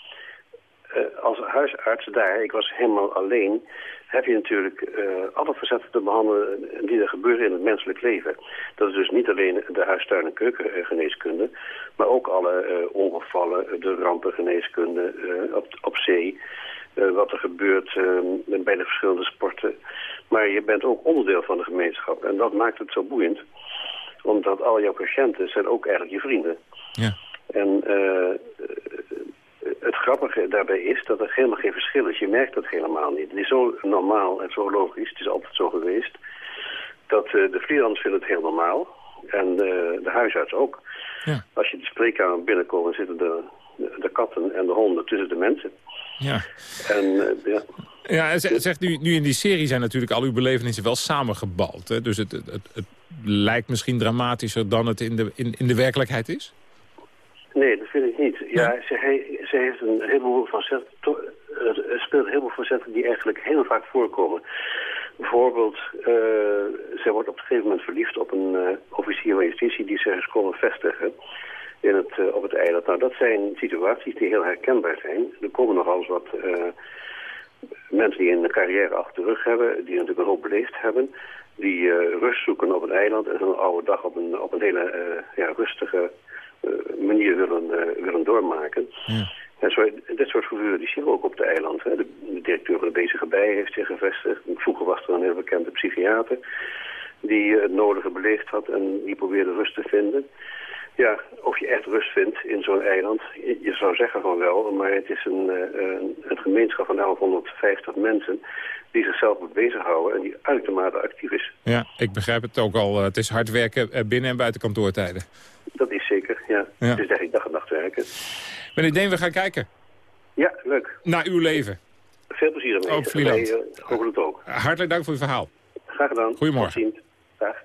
S48: uh, als huisarts daar, ik was helemaal alleen, heb je natuurlijk uh, alle facetten te behandelen die er gebeuren in het menselijk leven. Dat is dus niet alleen de huistuin- en keukengeneeskunde, maar ook alle uh, ongevallen, de rampengeneeskunde op, op zee, wat er gebeurt bij de verschillende sporten. Maar je bent ook onderdeel van de gemeenschap en dat maakt het zo boeiend, omdat al jouw patiënten zijn ook eigenlijk je vrienden.
S4: Ja.
S48: En uh, grappige daarbij is dat er helemaal geen verschil is. Je merkt dat helemaal niet. Het is zo normaal en zo logisch, het is altijd zo geweest, dat uh, de Vlielanders vinden het heel normaal. En uh, de huisarts ook.
S4: Ja.
S48: Als je de spreekkamer binnenkomt, zitten er de katten en de honden tussen de mensen.
S4: Ja.
S48: En uh, ja...
S4: Ja, zegt nu, nu in die serie zijn natuurlijk al uw belevenissen wel samengebald. Hè? Dus het, het, het, lijkt misschien dramatischer dan het in de, in, in de werkelijkheid is?
S48: Nee, dat vind ik niet. Ja, ze, hij, ze heeft een heleboel facetten, er speelt een heleboel facetten die eigenlijk heel vaak voorkomen. Bijvoorbeeld, uh, zij wordt op een gegeven moment verliefd op een uh, officier van justitie die zich is komen vestigen in het, op het eiland. Nou, dat zijn situaties die heel herkenbaar zijn. Er komen nog eens wat mensen die een carrière achter de rug hebben, die natuurlijk een hoop beleefd hebben, die rust zoeken op het eiland en een oude dag op een, op een hele ja, rustige manier willen, willen doormaken. Ja. En zo, dit soort figuren die zien we ook op de eiland. Hè. De, de, directeur van de Bezige Bij heeft zich gevestigd. Vroeger was er een heel bekende psychiater die het nodige beleefd had en die probeerde rust te vinden. Ja, of je echt rust vindt in zo'n eiland, je, zou zeggen van wel, maar het is een, een, een gemeenschap van 1150 mensen die zichzelf bezighouden en die uitermate actief is.
S4: Ja, ik begrijp het ook al. Het is hard werken binnen en buiten kantoortijden.
S48: Dat is zeker, ja. ja. Het is eigenlijk dag en nacht werken.
S4: Meneer Deen, we gaan kijken.
S48: Ja, leuk.
S4: Naar uw leven.
S48: Veel plezier ermee.
S4: Op Vlieland.
S48: Wij, het ook.
S4: Hartelijk dank voor uw verhaal.
S48: Graag gedaan.
S4: Goedemorgen.
S48: Dag.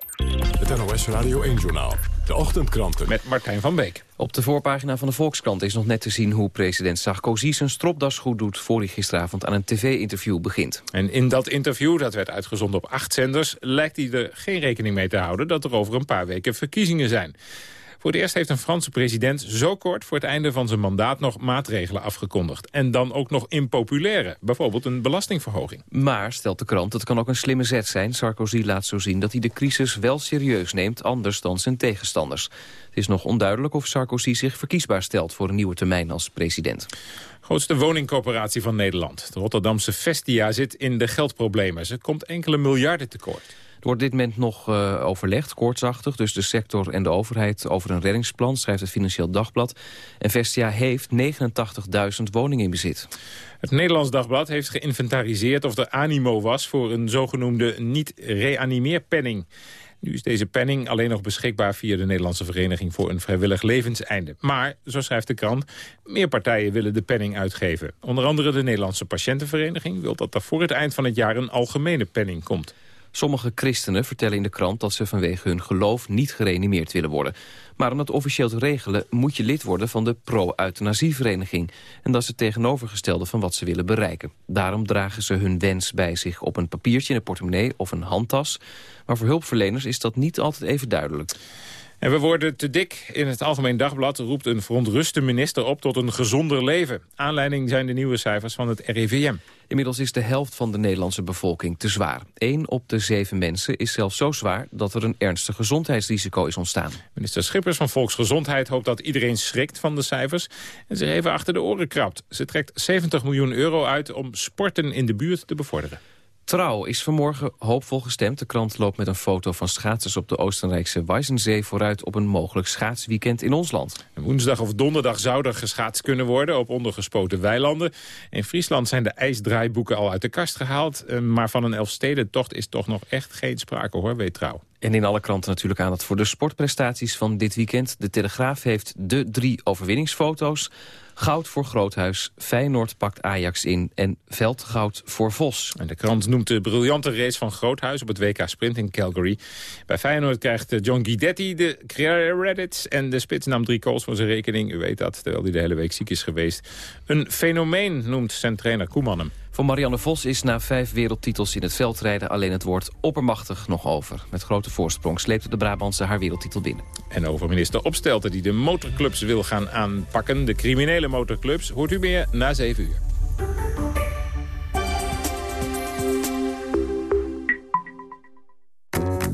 S3: Het NOS Radio 1-journaal. De ochtendkranten.
S4: Met Martijn van Beek.
S49: Op de voorpagina van de Volkskrant is nog net te zien... hoe president Sarkozy zijn stropdas goed doet... voor hij gisteravond aan een tv-interview begint.
S4: En in dat interview, dat werd uitgezonden op acht zenders... lijkt hij er geen rekening mee te houden... dat er over een paar weken verkiezingen zijn. Voor het eerst heeft een Franse president zo kort voor het einde van zijn mandaat nog maatregelen afgekondigd. En dan ook nog impopulaire, bijvoorbeeld een belastingverhoging.
S49: Maar, stelt de krant, het kan ook een slimme zet zijn. Sarkozy laat zo zien dat hij de crisis wel serieus neemt, anders dan zijn tegenstanders. Het is nog onduidelijk of Sarkozy zich verkiesbaar stelt voor een nieuwe termijn als president.
S4: Grootste woningcoöperatie van Nederland. De Rotterdamse Vestia zit in de geldproblemen. Ze komt enkele miljarden tekort.
S49: Er wordt dit moment nog uh, overlegd, koortsachtig. Dus de sector en de overheid over een reddingsplan, schrijft het Financieel Dagblad. En Vestia heeft 89.000 woningen in bezit.
S4: Het Nederlands Dagblad heeft geïnventariseerd of er animo was... voor een zogenoemde niet-reanimeerpenning. Nu is deze penning alleen nog beschikbaar via de Nederlandse Vereniging voor een Vrijwillig Levenseinde. Maar, zo schrijft de krant, meer partijen willen de penning uitgeven. Onder andere de Nederlandse Patiëntenvereniging wil dat er voor het eind van het jaar een algemene penning komt.
S49: Sommige christenen vertellen in de krant dat ze vanwege hun geloof niet gereanimeerd willen worden. Maar om dat officieel te regelen moet je lid worden van de pro-euthanasievereniging. En dat is het tegenovergestelde van wat ze willen bereiken. Daarom dragen ze hun wens bij zich op een papiertje in een portemonnee of een handtas. Maar voor hulpverleners is dat niet altijd even duidelijk.
S4: En we worden te dik. In het Algemeen Dagblad roept een verontruste minister op tot een gezonder leven. Aanleiding zijn de nieuwe cijfers van het RIVM.
S49: Inmiddels is de helft van de Nederlandse bevolking te zwaar. Eén op de zeven mensen is zelfs zo zwaar dat er een ernstig gezondheidsrisico is ontstaan.
S4: Minister Schippers van Volksgezondheid hoopt dat iedereen schrikt van de cijfers en zich even achter de oren krabt. Ze trekt 70 miljoen euro uit om sporten in de buurt te bevorderen.
S49: Trouw is vanmorgen hoopvol gestemd. De krant loopt met een foto van schaatsers op de Oostenrijkse Weissensee... vooruit op een mogelijk schaatsweekend in ons land.
S4: Woensdag of donderdag zou er geschaatst kunnen worden... op ondergespoten weilanden. In Friesland zijn de ijsdraaiboeken al uit de kast gehaald... Eh, maar van een Elfstedentocht is toch nog echt geen sprake, hoor, weet Trouw.
S49: En in alle kranten natuurlijk aandacht voor de sportprestaties van dit weekend. De Telegraaf heeft de drie overwinningsfoto's. Goud voor Groothuis, Feyenoord pakt Ajax in en veldgoud voor Vos.
S4: En de krant noemt de briljante race van Groothuis op het WK Sprint in Calgary. Bij Feyenoord krijgt John Guidetti de credits en de spits nam drie goals voor zijn rekening. U weet dat, terwijl hij de hele week ziek is geweest. Een fenomeen noemt zijn trainer Koeman hem.
S49: Voor Marianne Vos is na vijf wereldtitels in het veldrijden alleen het woord oppermachtig nog over. Met grote voorsprong sleepte de Brabantse haar wereldtitel binnen.
S4: En over minister Opstelten die de motorclubs wil gaan aanpakken, de criminele motorclubs, hoort u meer na zeven uur.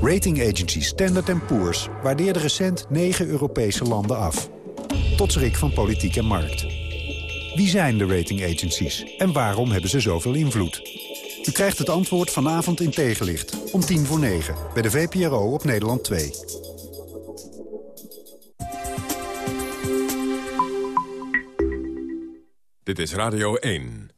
S35: Rating agency Standard Poor's waardeerde recent 9 Europese landen af. tot schrik van politiek en markt. Wie zijn de rating agencies en waarom hebben ze zoveel invloed? U krijgt het antwoord vanavond in tegenlicht, om tien voor negen, bij de VPRO op Nederland 2.
S3: Dit is Radio 1.